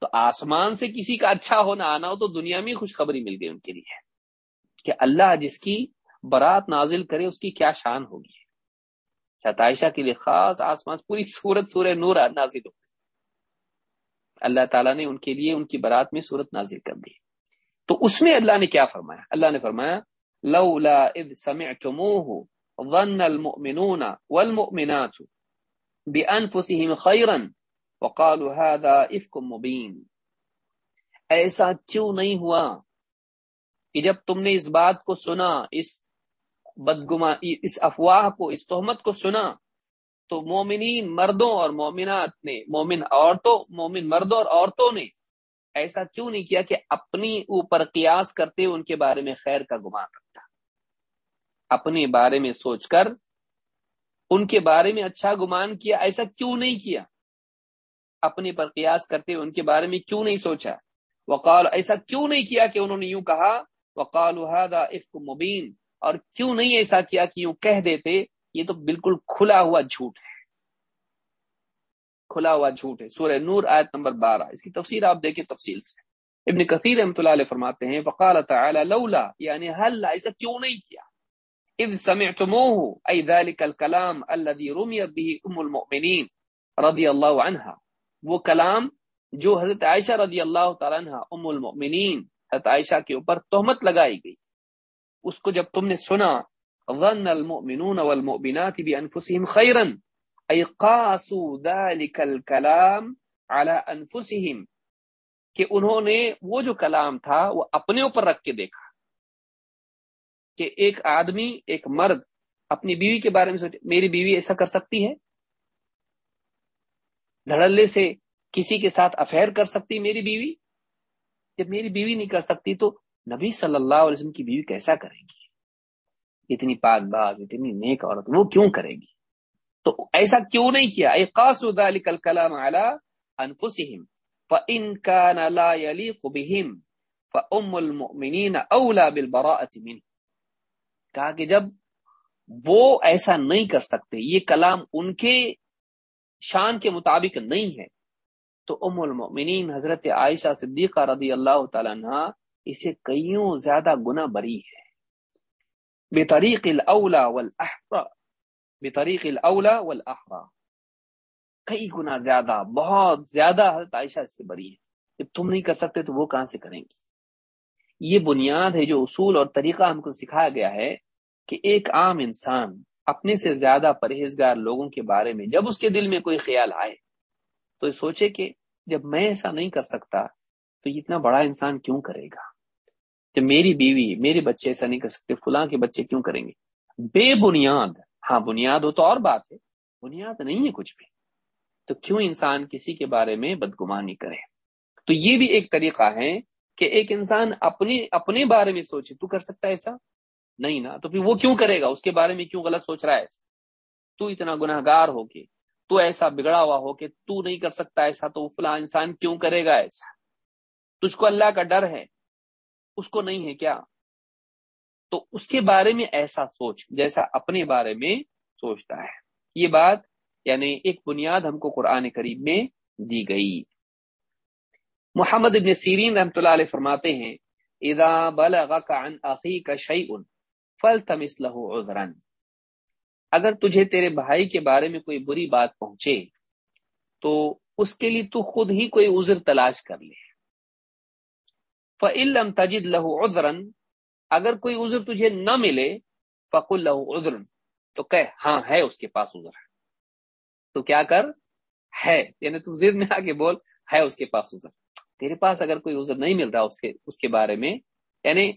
تو آسمان سے کسی کا اچھا ہونا آنا ہو تو دنیا میں خوشخبری مل گئی ان کے لیے۔ کہ اللہ جس کی برات نازل کرے، اس کی کیا شان ہوگی؟ عائشہ کے لیے خاص آسمان، پوری صورت سورہ نور نازل ہو اللہ تعالیٰ نے ان کے لیے ان کی برات میں صورت نازل کر دی۔ تو اس میں اللہ نے کیا فرمایا؟ اللہ نے فرمایا، لولا اذ سمعتموه ظن المؤمنون والمؤمنات بانفسهم خيرا وقالوا هذا افك مبين۔ ایسا کیوں نہیں ہوا کہ جب تم نے اس بات کو سنا، اس بدگما، اس افواہ کو، اس تہمت کو سنا، تو مومنین مردوں اور مومنات نے، مومن عورتوں، مومن مردوں اور عورتوں نے ایسا کیوں نہیں کیا کہ اپنی اوپر قیاس کرتے ان کے بارے میں خیر کا گمان رکھتا؟ اپنے بارے میں سوچ کر ان کے بارے میں اچھا گمان کیا، ایسا کیوں نہیں کیا؟ اپنے پر قیاس کرتے ہوئے ان کے بارے میں کیوں نہیں سوچا؟ وقال ایسا کیوں نہیں کیا کہ انہوں نے یوں کہا؟ وقال افک مبین۔ اور کیوں نہیں ایسا کیا کہ یوں کہہ دیتے؟ یہ تو بالکل کھلا ہوا جھوٹ ہے۔ کھلا ہوا جھوٹ ہے۔ سورہ نور، آیت نمبر بارہ۔ اس کی تفسیر آپ دیکھیں تفصیل سے۔ ابن کثیر رحمۃ اللہ علیہ فرماتے ہیں، وقال تعالی لولا یعنی حل، ایسا کیوں نہیں کیا؟ اذ سمعتموه اي ذلك الكلام الذي رميت به ام المؤمنين رضی اللہ عنہ وہ کلام جو حضرت عائشہ رضی اللہ تعالی عنہ ام المؤمنین، حضرت عائشہ کے اوپر تہمت لگائی گئی۔ اس کو جب تم نے سنا، ظن المؤمنون والمؤمنات بانفسهم خيرا اي قاسوا ذلك الكلام على انفسهم کہ انہوں نے وہ جو کلام تھا، وہ اپنے اوپر رکھ کے دیکھا۔ کہ ایک آدمی، ایک مرد اپنی بیوی کے بارے میں سوچے، میری بیوی ایسا کر سکتی ہے؟ دھڑلے سے کسی کے ساتھ افیئر کر سکتی میری بیوی؟ جب میری بیوی نہیں کر سکتی تو نبی صلی اللہ علیہ وسلم کی بیوی کیسا کرے گی؟ اتنی پاک باز، اتنی نیک عورت، وہ کیوں کرے گی؟ تو ایسا کیوں نہیں کیا؟ ذلك الكلام على انفسهم فان كان لا يليق بهم فام المؤمنين اولى بالبراءه منه کہا کہ جب وہ ایسا نہیں کر سکتے، یہ کلام ان کے شان کے مطابق نہیں ہے، تو ام المؤمنین حضرت عائشہ صدیقہ رضی اللہ تعالیٰ عنہ اسے کئیوں زیادہ گنا بری ہے بے طریق الاولا والاحرا بے طریق الاولا والاحرا کئی گنا زیادہ، بہت زیادہ حضرت عائشہ اس سے بری ہے جب تم نہیں کر سکتے تو وہ کہاں سے کریں گے؟ یہ بنیاد ہے جو اصول اور طریقہ ہم کو سکھایا گیا ہے کہ ایک عام انسان اپنے سے زیادہ پرہیزگار لوگوں کے بارے میں جب اس کے دل میں کوئی خیال آئے تو سوچے کہ جب میں ایسا نہیں کر سکتا تو اتنا بڑا انسان کیوں کرے گا؟ جب میری بیوی، میرے بچے ایسا نہیں کر سکتے، فلاں کے بچے کیوں کریں گے؟ بے بنیاد ہاں بنیاد ہو تو اور بات ہے، بنیاد نہیں ہے کچھ بھی۔ تو کیوں انسان کسی کے بارے میں بدگمانی کرے؟ تو یہ بھی ایک طریقہ ہے کہ ایک انسان اپنی، اپنے بارے میں سوچے، تو کر سکتا ہے ایسا؟ نہیں نا، تو پھر وہ کیوں کرے گا؟ اس کے بارے میں کیوں غلط سوچ رہا ہے ایسا؟ تو اتنا گناہ گار ہو کے، تو ایسا بگڑا ہوا ہو کہ تو نہیں کر سکتا ایسا، تو فلاں انسان کیوں کرے گا ایسا؟ تجھ کو اللہ کا ڈر ہے، اس کو نہیں ہے کیا؟ تو اس کے بارے میں ایسا سوچ، جیسا اپنے بارے میں سوچتا ہے۔ یہ بات یعنی ایک بنیاد ہم کو قرآن قریب میں دی گئی۔ محمد ابن سیرین رحمۃ اللہ علیہ فرماتے ہیں، اذا بلغك عن اخيك شيء فلتمس له عذرا. اگر تجھے تیرے بھائی کے بارے میں کوئی بری بات پہنچے، تو اس کے لیے تو خود ہی کوئی عذر تلاش کر لے۔ فعلم تجد لہو عذرن اگر کوئی عذر تجھے نہ ملے، فقل لہو عذر۔ تو کہ ہاں ہے اس کے پاس عذر۔ تو کیا کر؟ ہے یعنی تو ضد میں آگے بول، ہے اس کے پاس عذر۔ تیرے پاس اگر کوئی عذر نہیں مل رہا اس کے اس کے بارے میں یعنی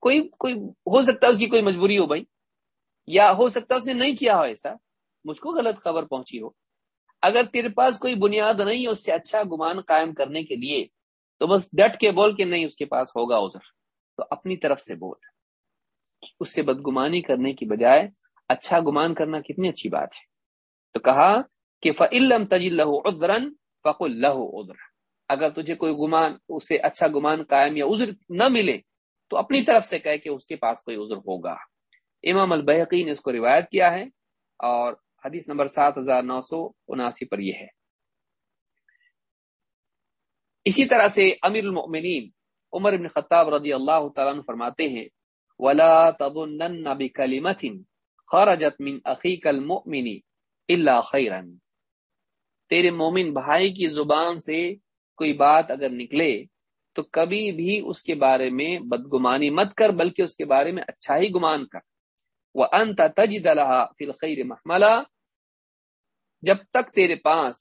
کوئی کوئی ہو سکتا ہے اس کی کوئی مجبوری ہو بھائی، یا ہو سکتا ہے اس نے نہیں کیا ہو ایسا، مجھ کو غلط خبر پہنچی ہو۔ اگر تیرے پاس کوئی بنیاد نہیں ہے اس سے اچھا گمان قائم کرنے کے لیے، تو بس ڈٹ کے بول کے نہیں، اس کے پاس ہوگا عذر۔ تو اپنی طرف سے بول۔ اس سے بدگمانی کرنے کی بجائے اچھا گمان کرنا کتنی اچھی بات ہے۔ تو کہا کہ فعلم تجل لہو ادرن فق اللہ ادر اگر تجھے کوئی گمان اس سے اچھا گمان قائم یا عذر نہ ملے، تو اپنی طرف سے کہے کہ اس کے پاس کوئی عذر ہوگا۔ امام البحقی نے اس کو روایت کیا ہے اور حدیث نمبر سات ہزار نو سو اناسی پر یہ ہے۔ اسی طرح سے امیر المؤمنین عمر بن خطاب رضی اللہ تعالیٰ فرماتے ہیں، ولا تظنن بكلمه خرجت من اخيك المؤمن الا خيرا۔ تیرے مومن بھائی کی زبان سے کوئی بات اگر نکلے تو کبھی بھی اس کے بارے میں بدگمانی مت کر، بلکہ اس کے بارے میں اچھا ہی گمان کر۔ وہ انت تجد لها في الخير محملا۔ جب تک تیرے پاس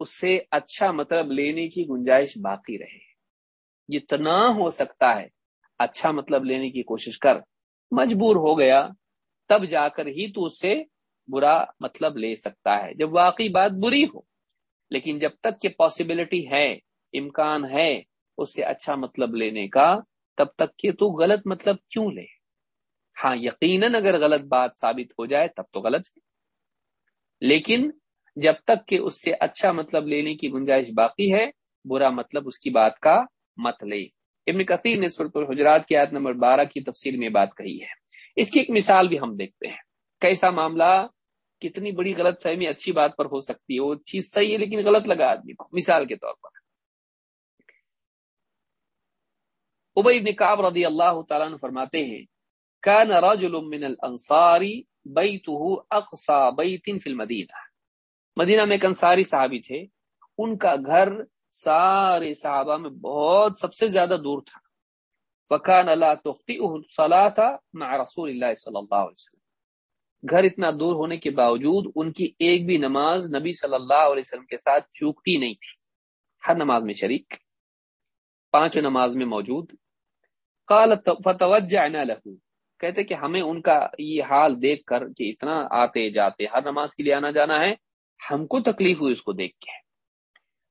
اس سے اچھا مطلب لینے کی گنجائش باقی رہے۔ جتنا ہو سکتا ہے اچھا مطلب لینے کی کوشش کر۔ مجبور ہو گیا، تب جا کر ہی تو اس سے برا مطلب لے سکتا ہے۔ جب واقعی بات بری ہو، لیکن جب تک کہ پاسبلٹی ہے امکان ہے اس سے اچھا مطلب لینے کا، تب تک کہ تو غلط مطلب کیوں لے؟ ہاں یقیناً اگر غلط بات ثابت ہو جائے تب تو غلط ہے۔ لیکن جب تک کہ اس سے اچھا مطلب لینے کی گنجائش باقی ہے، برا مطلب اس کی بات کا مت لے۔ ابن کثیر نے صورت الحجرات کی آیت نمبر بارہ کی تفصیل میں بات کہی ہے۔ اس کی ایک مثال بھی ہم دیکھتے ہیں۔ کیسا معاملہ؟ کتنی بڑی غلط فہمی اچھی بات پر ہو سکتی ہے، وہ چیز صحیح ہے لیکن غلط لگا آدمی کو، مثال کے طور پر۔ ابئی ابن کعب رضی اللہ تعالیٰ نے فرماتے ہیں كان رجل من الانصار بيته اقصى بيت في المدينه مدینہ میں کنساری صحابی تھے، ان کا گھر سارے صحابہ میں بہت سب سے زیادہ دور تھا۔ فقان اللہ تختی تھا رسول اللہ صلی اللہ علیہ وسلم۔ گھر اتنا دور ہونے کے باوجود ان کی ایک بھی نماز نبی صلی اللہ علیہ وسلم کے ساتھ چوکتی نہیں تھی۔ ہر نماز میں شریک پانچ نماز میں موجود قال فتوجعنا له کہتے کہ ہمیں ان کا یہ حال دیکھ کر کہ اتنا آتے جاتے، ہر نماز کے لیے آنا جانا ہے، ہم کو تکلیف ہوئی اس کو دیکھ کے۔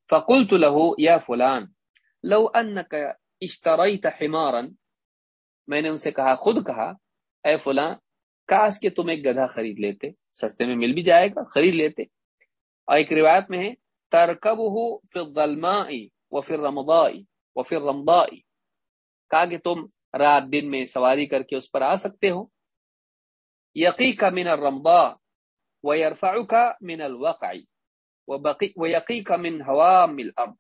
فقول تو لہو، یا فلان، لو ان کا اشترائی میں نے ان سے کہا، خود کہا، اے فلاں کاش کے تم ایک گدھا خرید لیتے، سستے میں مل بھی جائے گا، خرید لیتے۔ اور ایک روایت میں ہے ترکب ہو پھر غلمائی و پھر رمدائی و پھر رمدائی کہا کہ تم رات دن میں سواری کر کے اس پر آ سکتے ہو۔ یقی کا من الرمضا ويرفعك من الوقع ويقيك من هوام الارض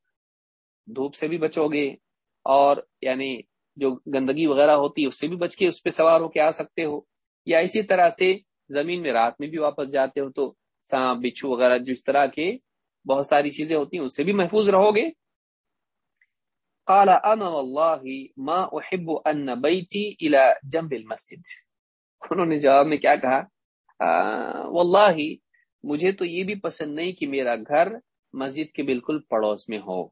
دھوپ سے بھی بچو گے اور یعنی جو گندگی وغیرہ ہوتی ہے اس سے بھی بچ کے اس پہ سوار ہو کے آ سکتے ہو۔ یا اسی طرح سے زمین میں رات میں بھی واپس جاتے ہو تو سانپ، بچھو وغیرہ، جو اس طرح کے بہت ساری چیزیں ہوتی ہیں، اس سے بھی محفوظ رہو گے۔ قال اما والله ما احب ان بیتی الى جنب المسجد. انہوں نے جواب میں کیا کہا واللہ مجھے تو یہ بھی پسند نہیں کہ میرا گھر مسجد کے بالکل پڑوس میں ہو۔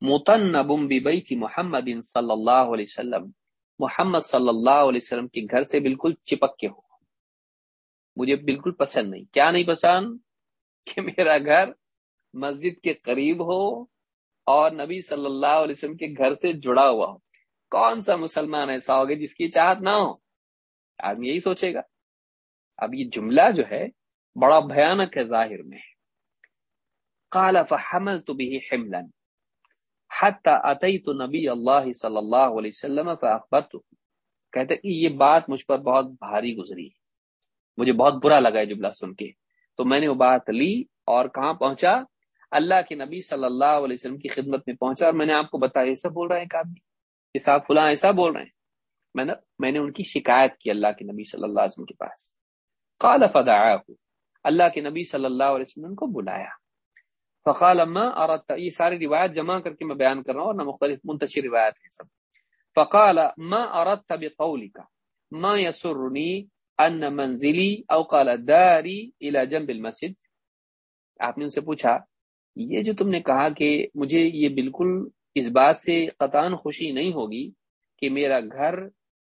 متنبم ببیت محمد صلی اللہ علیہ وسلم۔ محمد صلی اللہ علیہ وسلم کے گھر سے بالکل چپک کے ہو۔ مجھے بالکل پسند نہیں۔ کیا نہیں پسند؟ کہ میرا گھر مسجد کے قریب ہو اور نبی صلی اللہ علیہ وسلم کے گھر سے جڑا ہوا ہو۔ کون سا مسلمان ایسا ہوگا جس کی چاہت نہ ہو؟ آدمی یہی سوچے گا۔ اب یہ جملہ جو ہے، بڑا بھیانک ہے ظاہر میں۔ قال، فحملت به حملا حتى اتيت نبی اللہ صلی اللہ علیہ وسلم فاخبرته۔ کہتے کہ یہ بات مجھ پر بہت بھاری گزری۔ مجھے بہت برا لگا ہے جملہ سن کے۔ تو میں نے وہ بات لی اور کہاں پہنچا؟ اللہ کے نبی صلی اللہ علیہ وسلم کی خدمت میں پہنچا اور میں نے آپ کو بتایا، ایسا بول رہا ہے ایک آدمی۔ کہ صاحب فلاں ایسا بول رہے ہیں۔ میں نے میں نے ان کی شکایت کی اللہ کے نبی صلی اللہ علیہ وسلم کے پاس۔ قال فدعاه۔ اللہ کے نبی صلی اللہ علیہ وسلم کو بلایا۔ فقال، ما اردت؟ یہ ساری روایت جمع کر کے میں بیان کر رہا ہوں اور نہ مختلف، منتشر روایت ہیں سب۔ فقال، ما اردت بقولك ما يسرني ان منزلی؟ او قال، داری الى جنب المسجد۔ آپ نے ان سے پوچھا یہ جو تم نے کہا کہ مجھے یہ بالکل اس بات سے قطان خوشی نہیں ہوگی کہ میرا گھر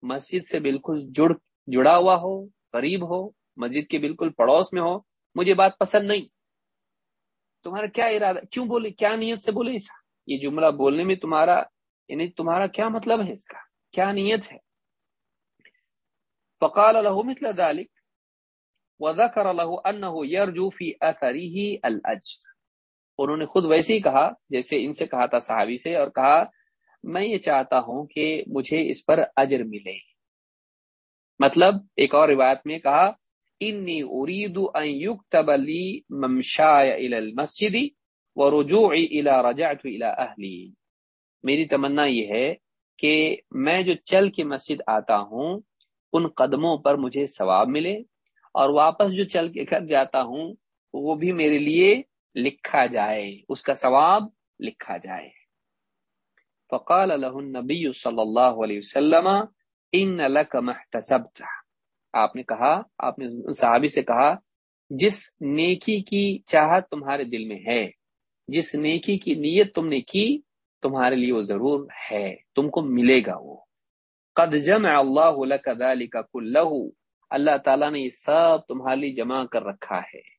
مسجد سے بالکل جڑ جڑا ہوا ہو، قریب ہو، مسجد کے بالکل پڑوس میں ہو، مجھے بات پسند نہیں۔ تمہارا کیا ارادہ کیوں بولے کیا نیت سے بولے ایسا یہ جملہ بولنے میں تمہارا یعنی تمہارا کیا مطلب ہے اس کا؟ کیا نیت ہے؟ فقال له مثل ذلك وذكر له انه يرجو في اثره الاجر انہوں نے خود ویسے ہی کہا، جیسے ان سے کہا تھا صحابی سے، اور کہا، میں یہ چاہتا ہوں کہ مجھے اس پر اجر ملے۔ مطلب ایک اور روایت میں کہا، انی اريد ان يكتب لي ممشاي الى المسجد ورجوعي الى رجعت الى اهلي میری تمنا یہ ہے کہ میں جو چل کے مسجد آتا ہوں، ان قدموں پر مجھے ثواب ملے، اور واپس جو چل کے گھر جاتا ہوں، وہ بھی میرے لیے لکھا جائے، اس کا ثواب لکھا جائے۔ فقال له النبی صلی اللہ علیہ وسلم، ان لك محتسبت آپ نے کہا، آپ نے صحابی سے کہا، جس نیکی کی چاہت تمہارے دل میں ہے، جس نیکی کی نیت تم نے کی، تمہارے لیے وہ ضرور ہے، تم کو ملے گا وہ۔ قد جمع اللہ لك ذلك كله اللہ تعالیٰ نے یہ سب تمہارے لیے جمع کر رکھا ہے۔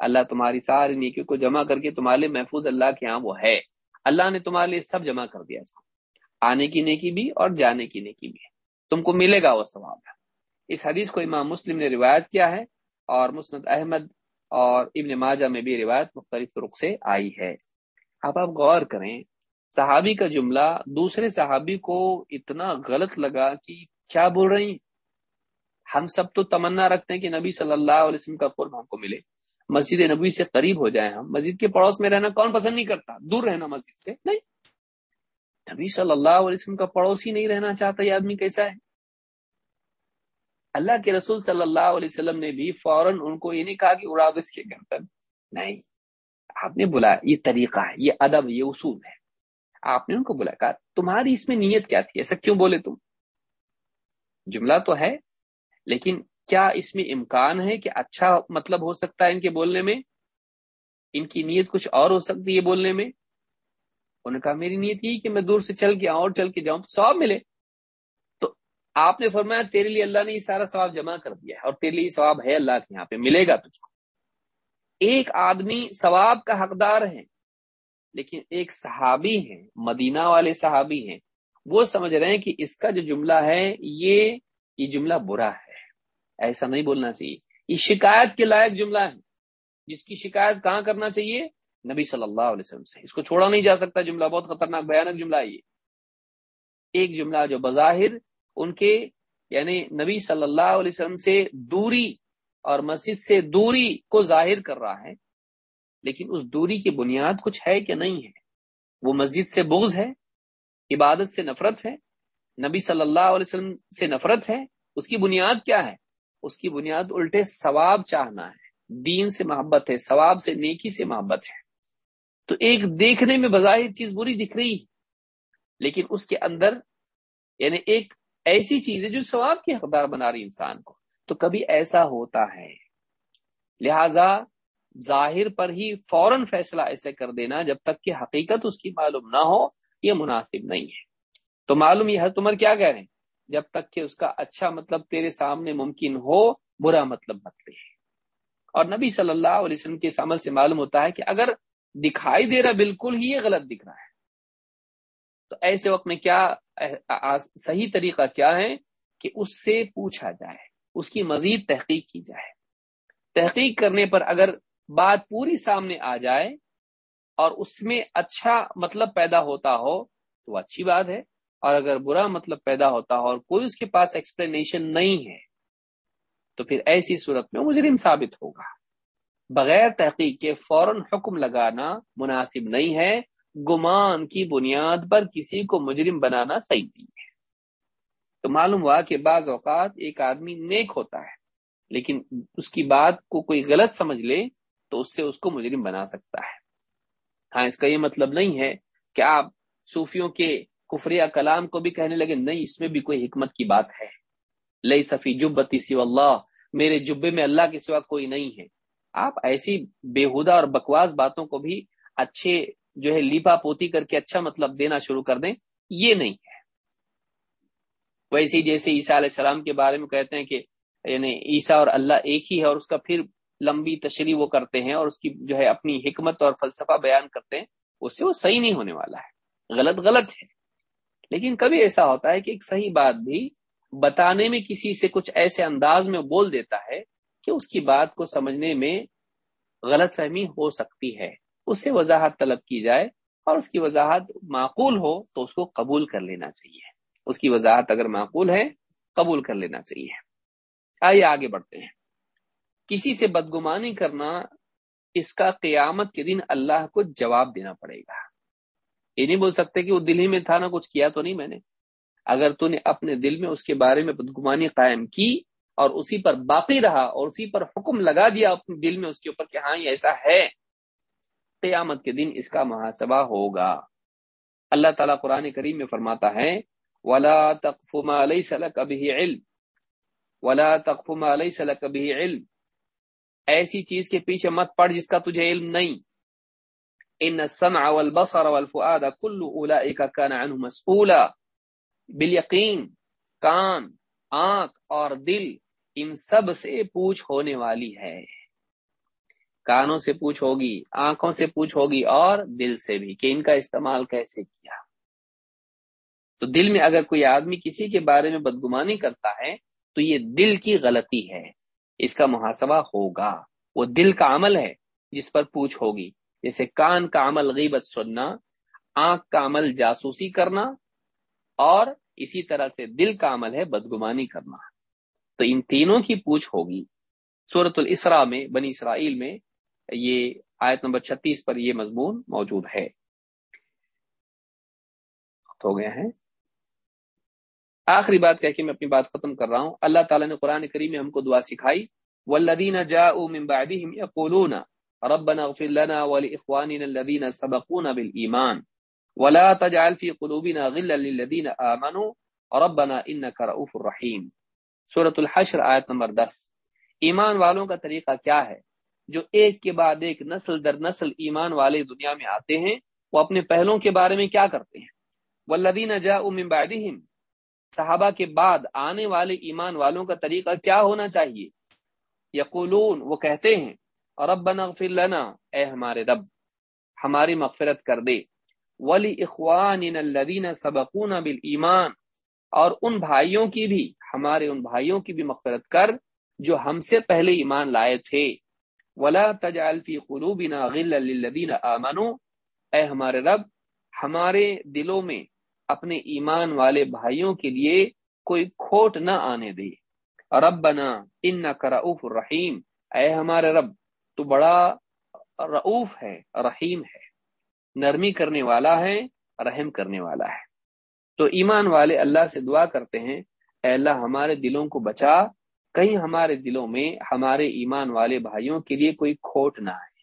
اللہ تمہاری ساری نیکی کو جمع کر کے تمہارے محفوظ اللہ کے ہاں وہ ہے۔ اللہ نے تمہارے لیے سب جمع کر دیا اس کو۔ آنے کی نیکی بھی اور جانے کی نیکی بھی۔ تم کو ملے گا وہ ثواب۔ اس حدیث کو امام مسلم نے روایت کیا ہے اور مسند احمد اور ابن ماجہ میں بھی روایت مختلف رخ سے آئی ہے۔ اب آپ غور کریں، صحابی کا جملہ دوسرے صحابی کو اتنا غلط لگا کہ کیا بول رہی ہم سب تو تمنا رکھتے ہیں کہ نبی صلی اللہ علیہ وسلم کا قرب ہم کو ملے۔ مسجد نبی سے قریب ہو جائیں ہم، مسجد کے پڑوس میں رہنا کون پسند نہیں کرتا؟ دور رہنا مسجد سے، نہیں۔ نبی صلی اللہ علیہ وسلم کا پڑوس ہی نہیں رہنا چاہتا، یہ آدمی کیسا ہے؟ اللہ کے رسول صلی اللہ علیہ وسلم نے بھی فوراً ان کو یہ نہیں کہا کہ اڑا اس کے گھر پر نہیں، آپ نے بولا یہ طریقہ ہے، یہ ادب، یہ اصول ہے۔ آپ نے ان کو بولا، کہا تمہاری اس میں نیت کیا تھی؟ ایسا کیوں بولے تم؟ جملہ تو ہے، لیکن کیا اس میں امکان ہے کہ اچھا مطلب ہو سکتا ہے ان کے بولنے میں؟ ان کی نیت کچھ اور ہو سکتی ہے بولنے میں؟ انہوں نے کہا، میری نیت یہی کہ میں دور سے چل کے آؤں اور چل کے جاؤں، تو ثواب ملے۔ تو آپ نے فرمایا، تیرے لیے اللہ نے یہ سارا ثواب جمع کر دیا ہے، اور تیرے لیے ثواب ہے اللہ کے یہاں پہ، ملے گا تجھ کو ایک آدمی ثواب کا حقدار ہے، لیکن ایک صحابی ہیں مدینہ والے صحابی ہیں، وہ سمجھ رہے ہیں کہ اس کا جو جملہ ہے، یہ یہ جملہ برا ہے۔ ایسا نہیں بولنا چاہیے۔ یہ شکایت کے لائق جملہ ہے۔ جس کی شکایت کہاں کرنا چاہیے؟ نبی صلی اللہ علیہ وسلم سے۔ اس کو چھوڑا نہیں جا سکتا۔ جملہ بہت خطرناک بھیانک جملہ ہے یہ۔ ایک جملہ جو بظاہر ان کے یعنی نبی صلی اللہ علیہ وسلم سے دوری اور مسجد سے دوری کو ظاہر کر رہا ہے، لیکن اس دوری کی بنیاد کچھ ہے کہ نہیں ہے۔ وہ مسجد سے بغض ہے، عبادت سے نفرت ہے، نبی صلی اللہ علیہ وسلم سے نفرت ہے، اس کی بنیاد کیا ہے؟ اس کی بنیاد الٹے ثواب چاہنا ہے۔ دین سے محبت ہے، ثواب سے نیکی سے محبت ہے۔ تو ایک دیکھنے میں بظاہر چیز بری دکھ رہی، لیکن اس کے اندر یعنی ایک ایسی چیز ہے جو ثواب کی حقدار بنا رہی انسان کو۔ تو کبھی ایسا ہوتا ہے۔ لہذا ظاہر پر ہی فوراً فیصلہ ایسے کر دینا، جب تک کہ حقیقت اس کی معلوم نہ ہو، یہ مناسب نہیں ہے۔ تو معلوم یہ حضرت عمر کیا کہہ رہے ہیں جب تک کہ اس کا اچھا مطلب تیرے سامنے ممکن ہو، برا مطلب مت لے۔ اور نبی صلی اللہ علیہ وسلم کے عمل سے معلوم ہوتا ہے کہ اگر دکھائی دے رہا بالکل ہی یہ غلط دکھ رہا ہے۔ تو ایسے وقت میں کیا صحیح طریقہ کیا ہے کہ اس سے پوچھا جائے، اس کی مزید تحقیق کی جائے۔ تحقیق کرنے پر اگر بات پوری سامنے آ جائے اور اس میں اچھا مطلب پیدا ہوتا ہو تو اچھی بات ہے۔ اور اگر برا مطلب پیدا ہوتا ہو اور کوئی اس کے پاس ایکسپلینیشن نہیں ہے، تو پھر ایسی صورت میں مجرم ثابت ہوگا۔ بغیر تحقیق کے فوراً حکم لگانا مناسب نہیں ہے، گمان کی بنیاد پر کسی کو مجرم بنانا صحیح نہیں ہے۔ تو معلوم ہوا کہ بعض اوقات ایک آدمی نیک ہوتا ہے، لیکن اس کی بات کو کوئی غلط سمجھ لے تو اس سے اس کو مجرم بنا سکتا ہے۔ ہاں اس کا یہ مطلب نہیں ہے کہ آپ صوفیوں کے کفریہ کلام کو بھی کہنے لگے، نہیں، اس میں بھی کوئی حکمت کی بات ہے۔ لئی صفی جبتی سی اللہ، میرے جبے میں اللہ کے سوا کوئی نہیں ہے۔ آپ ایسی بےحدہ اور بکواس باتوں کو بھی اچھے، جو ہے، لیپا پوتی کر کے اچھا مطلب دینا شروع کر دیں، یہ نہیں ہے۔ ویسے جیسے عیسیٰ علیہ السلام کے بارے میں کہتے ہیں کہ یعنی عیسیٰ اور اللہ ایک ہی ہے اور اس کا پھر لمبی تشریح وہ کرتے ہیں اور اس کی جو ہے اپنی حکمت اور فلسفہ بیان کرتے ہیں، اس سے وہ صحیح نہیں ہونے والا ہے۔ غلط غلط ہے۔ لیکن کبھی ایسا ہوتا ہے کہ ایک صحیح بات بھی بتانے میں کسی سے کچھ ایسے انداز میں بول دیتا ہے کہ اس کی بات کو سمجھنے میں غلط فہمی ہو سکتی ہے۔ اس سے وضاحت طلب کی جائے اور اس کی وضاحت معقول ہو تو اس کو قبول کر لینا چاہیے۔ اس کی وضاحت اگر معقول ہے، قبول کر لینا چاہیے۔ آئیے آگے بڑھتے ہیں۔ کسی سے بدگمانی کرنا اس کا قیامت کے دن اللہ کو جواب دینا پڑے گا۔ یہ نہیں بول سکتے کہ وہ دل ہی میں تھا نا کچھ کیا تو نہیں میں نے۔ اگر تو نے اپنے دل میں اس کے بارے میں بدگمانی قائم کی اور اسی پر باقی رہا اور اسی پر حکم لگا دیا اپنے دل میں اس کے اوپر کہ ہاں یہ ایسا ہے، قیامت کے دن اس کا محاسبہ ہوگا۔ اللہ تعالیٰ قرآن کریم میں فرماتا ہے، ولا تقف ما ليس لك به علم۔ ولا تقف ما ليس لك به علم۔ ایسی چیز کے پیچھے مت پڑ جس کا تجھے علم نہیں۔ ان السمع والبصر والفؤاد كل اولئك كان عنه مسؤولا. بالیقین کان، آنکھ اور دل، ان سب سے پوچھ ہونے والی ہے۔ کانوں سے پوچھ ہوگی، آنکھوں سے پوچھ ہوگی اور دل سے بھی کہ ان کا استعمال کیسے کیا۔ تو دل میں اگر کوئی آدمی کسی کے بارے میں بدگمانی کرتا ہے، تو یہ دل کی غلطی ہے۔ اس کا محاسبہ ہوگا۔ وہ دل کا عمل ہے، جس پر پوچھ ہوگی۔ جیسے کان کا عمل غیبت سننا، آنکھ کا عمل جاسوسی کرنا، اور اسی طرح سے دل کا عمل ہے بدگمانی کرنا۔ تو ان تینوں کی پوچھ ہوگی۔ صورت الاسرا میں، بنی اسرائیل میں یہ آیت نمبر چھتیس پر یہ مضمون موجود ہے۔ ہو گیا ہے۔ آخری بات کہہ کے میں اپنی بات ختم کر رہا ہوں۔ اللہ تعالیٰ نے قرآن کریم میں ہم کو دعا سکھائی۔ والذین جاءوا من بعدهم يقولون ربنا اغفر لنا ولاخواننا الذين سبقونا بالایمان ولا تجعل في قلوبنا غلا للذين آمنوا ربنا انك رؤوف رحیم سورۃ الحشر آیت نمبر 10 ایمان والوں کا طریقہ کیا ہے؟ جو ایک کے بعد ایک نسل در نسل ایمان والے دنیا میں آتے ہیں، وہ اپنے پہلوں کے بارے میں کیا کرتے ہیں؟ والذین جاءوا من بعدهم صحابہ کے بعد آنے والے ایمان والوں کا طریقہ کیا ہونا چاہیے؟ یقولون، وہ کہتے ہیں ربنا اغفر لنا، اے ہمارے رب، ہماری مغفرت کر دے۔ ولی اخوان الذین سبقونا بالایمان اور ان بھائیوں کی بھی، ہمارے ان بھائیوں کی بھی مغفرت کر، جو ہم سے پہلے ایمان لائے تھے۔ ولا تجعل فی قلوبنا غلا للذین آمنوا۔ اے ہمارے رب، ہمارے دلوں میں اپنے ایمان والے بھائیوں کے لیے کوئی کھوٹ نہ آنے دے۔ ربنا انک رؤوف الرحیم اے ہمارے رب تو بڑا رعوف ہے، رحیم ہے۔ نرمی کرنے والا ہے، رحم کرنے والا ہے۔ تو ایمان والے اللہ سے دعا کرتے ہیں، اے اللہ ہمارے دلوں کو بچا، کہیں ہمارے دلوں میں ہمارے ایمان والے بھائیوں کے لیے کوئی کھوٹ نہ آئے۔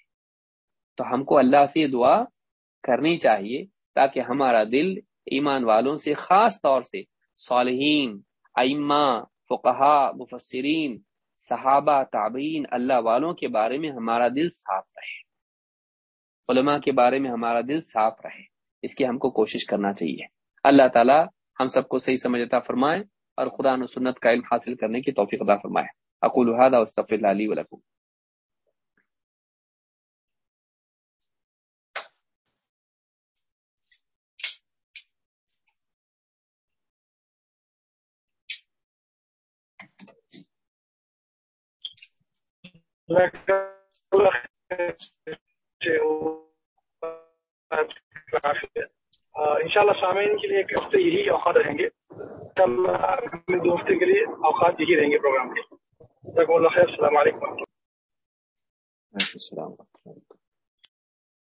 تو ہم کو اللہ سے دعا کرنی چاہیے تاکہ ہمارا دل ایمان والوں سے، خاص طور سے صالحین، ائمہ فقہا مفسرین صحابہ، تابعین، اللہ والوں کے بارے میں ہمارا دل صاف رہے۔ علماء کے بارے میں ہمارا دل صاف رہے۔ اس کی ہم کو کوشش کرنا چاہیے۔ اللہ تعالی ہم سب کو صحیح سمجھتا فرمائے اور خدا و سنت کا علم حاصل کرنے کی توفیق عطا فرمائے۔ اقول هذا واستغفر لي ولكم۔ انشاءاللہ سامعین کے لیے ایک ہفتے یہی اوقات رہیں گے۔ دو ہفتے کے لیے اوقات یہی رہیں گے پروگرام کے۔ السلام علیکم۔ السلام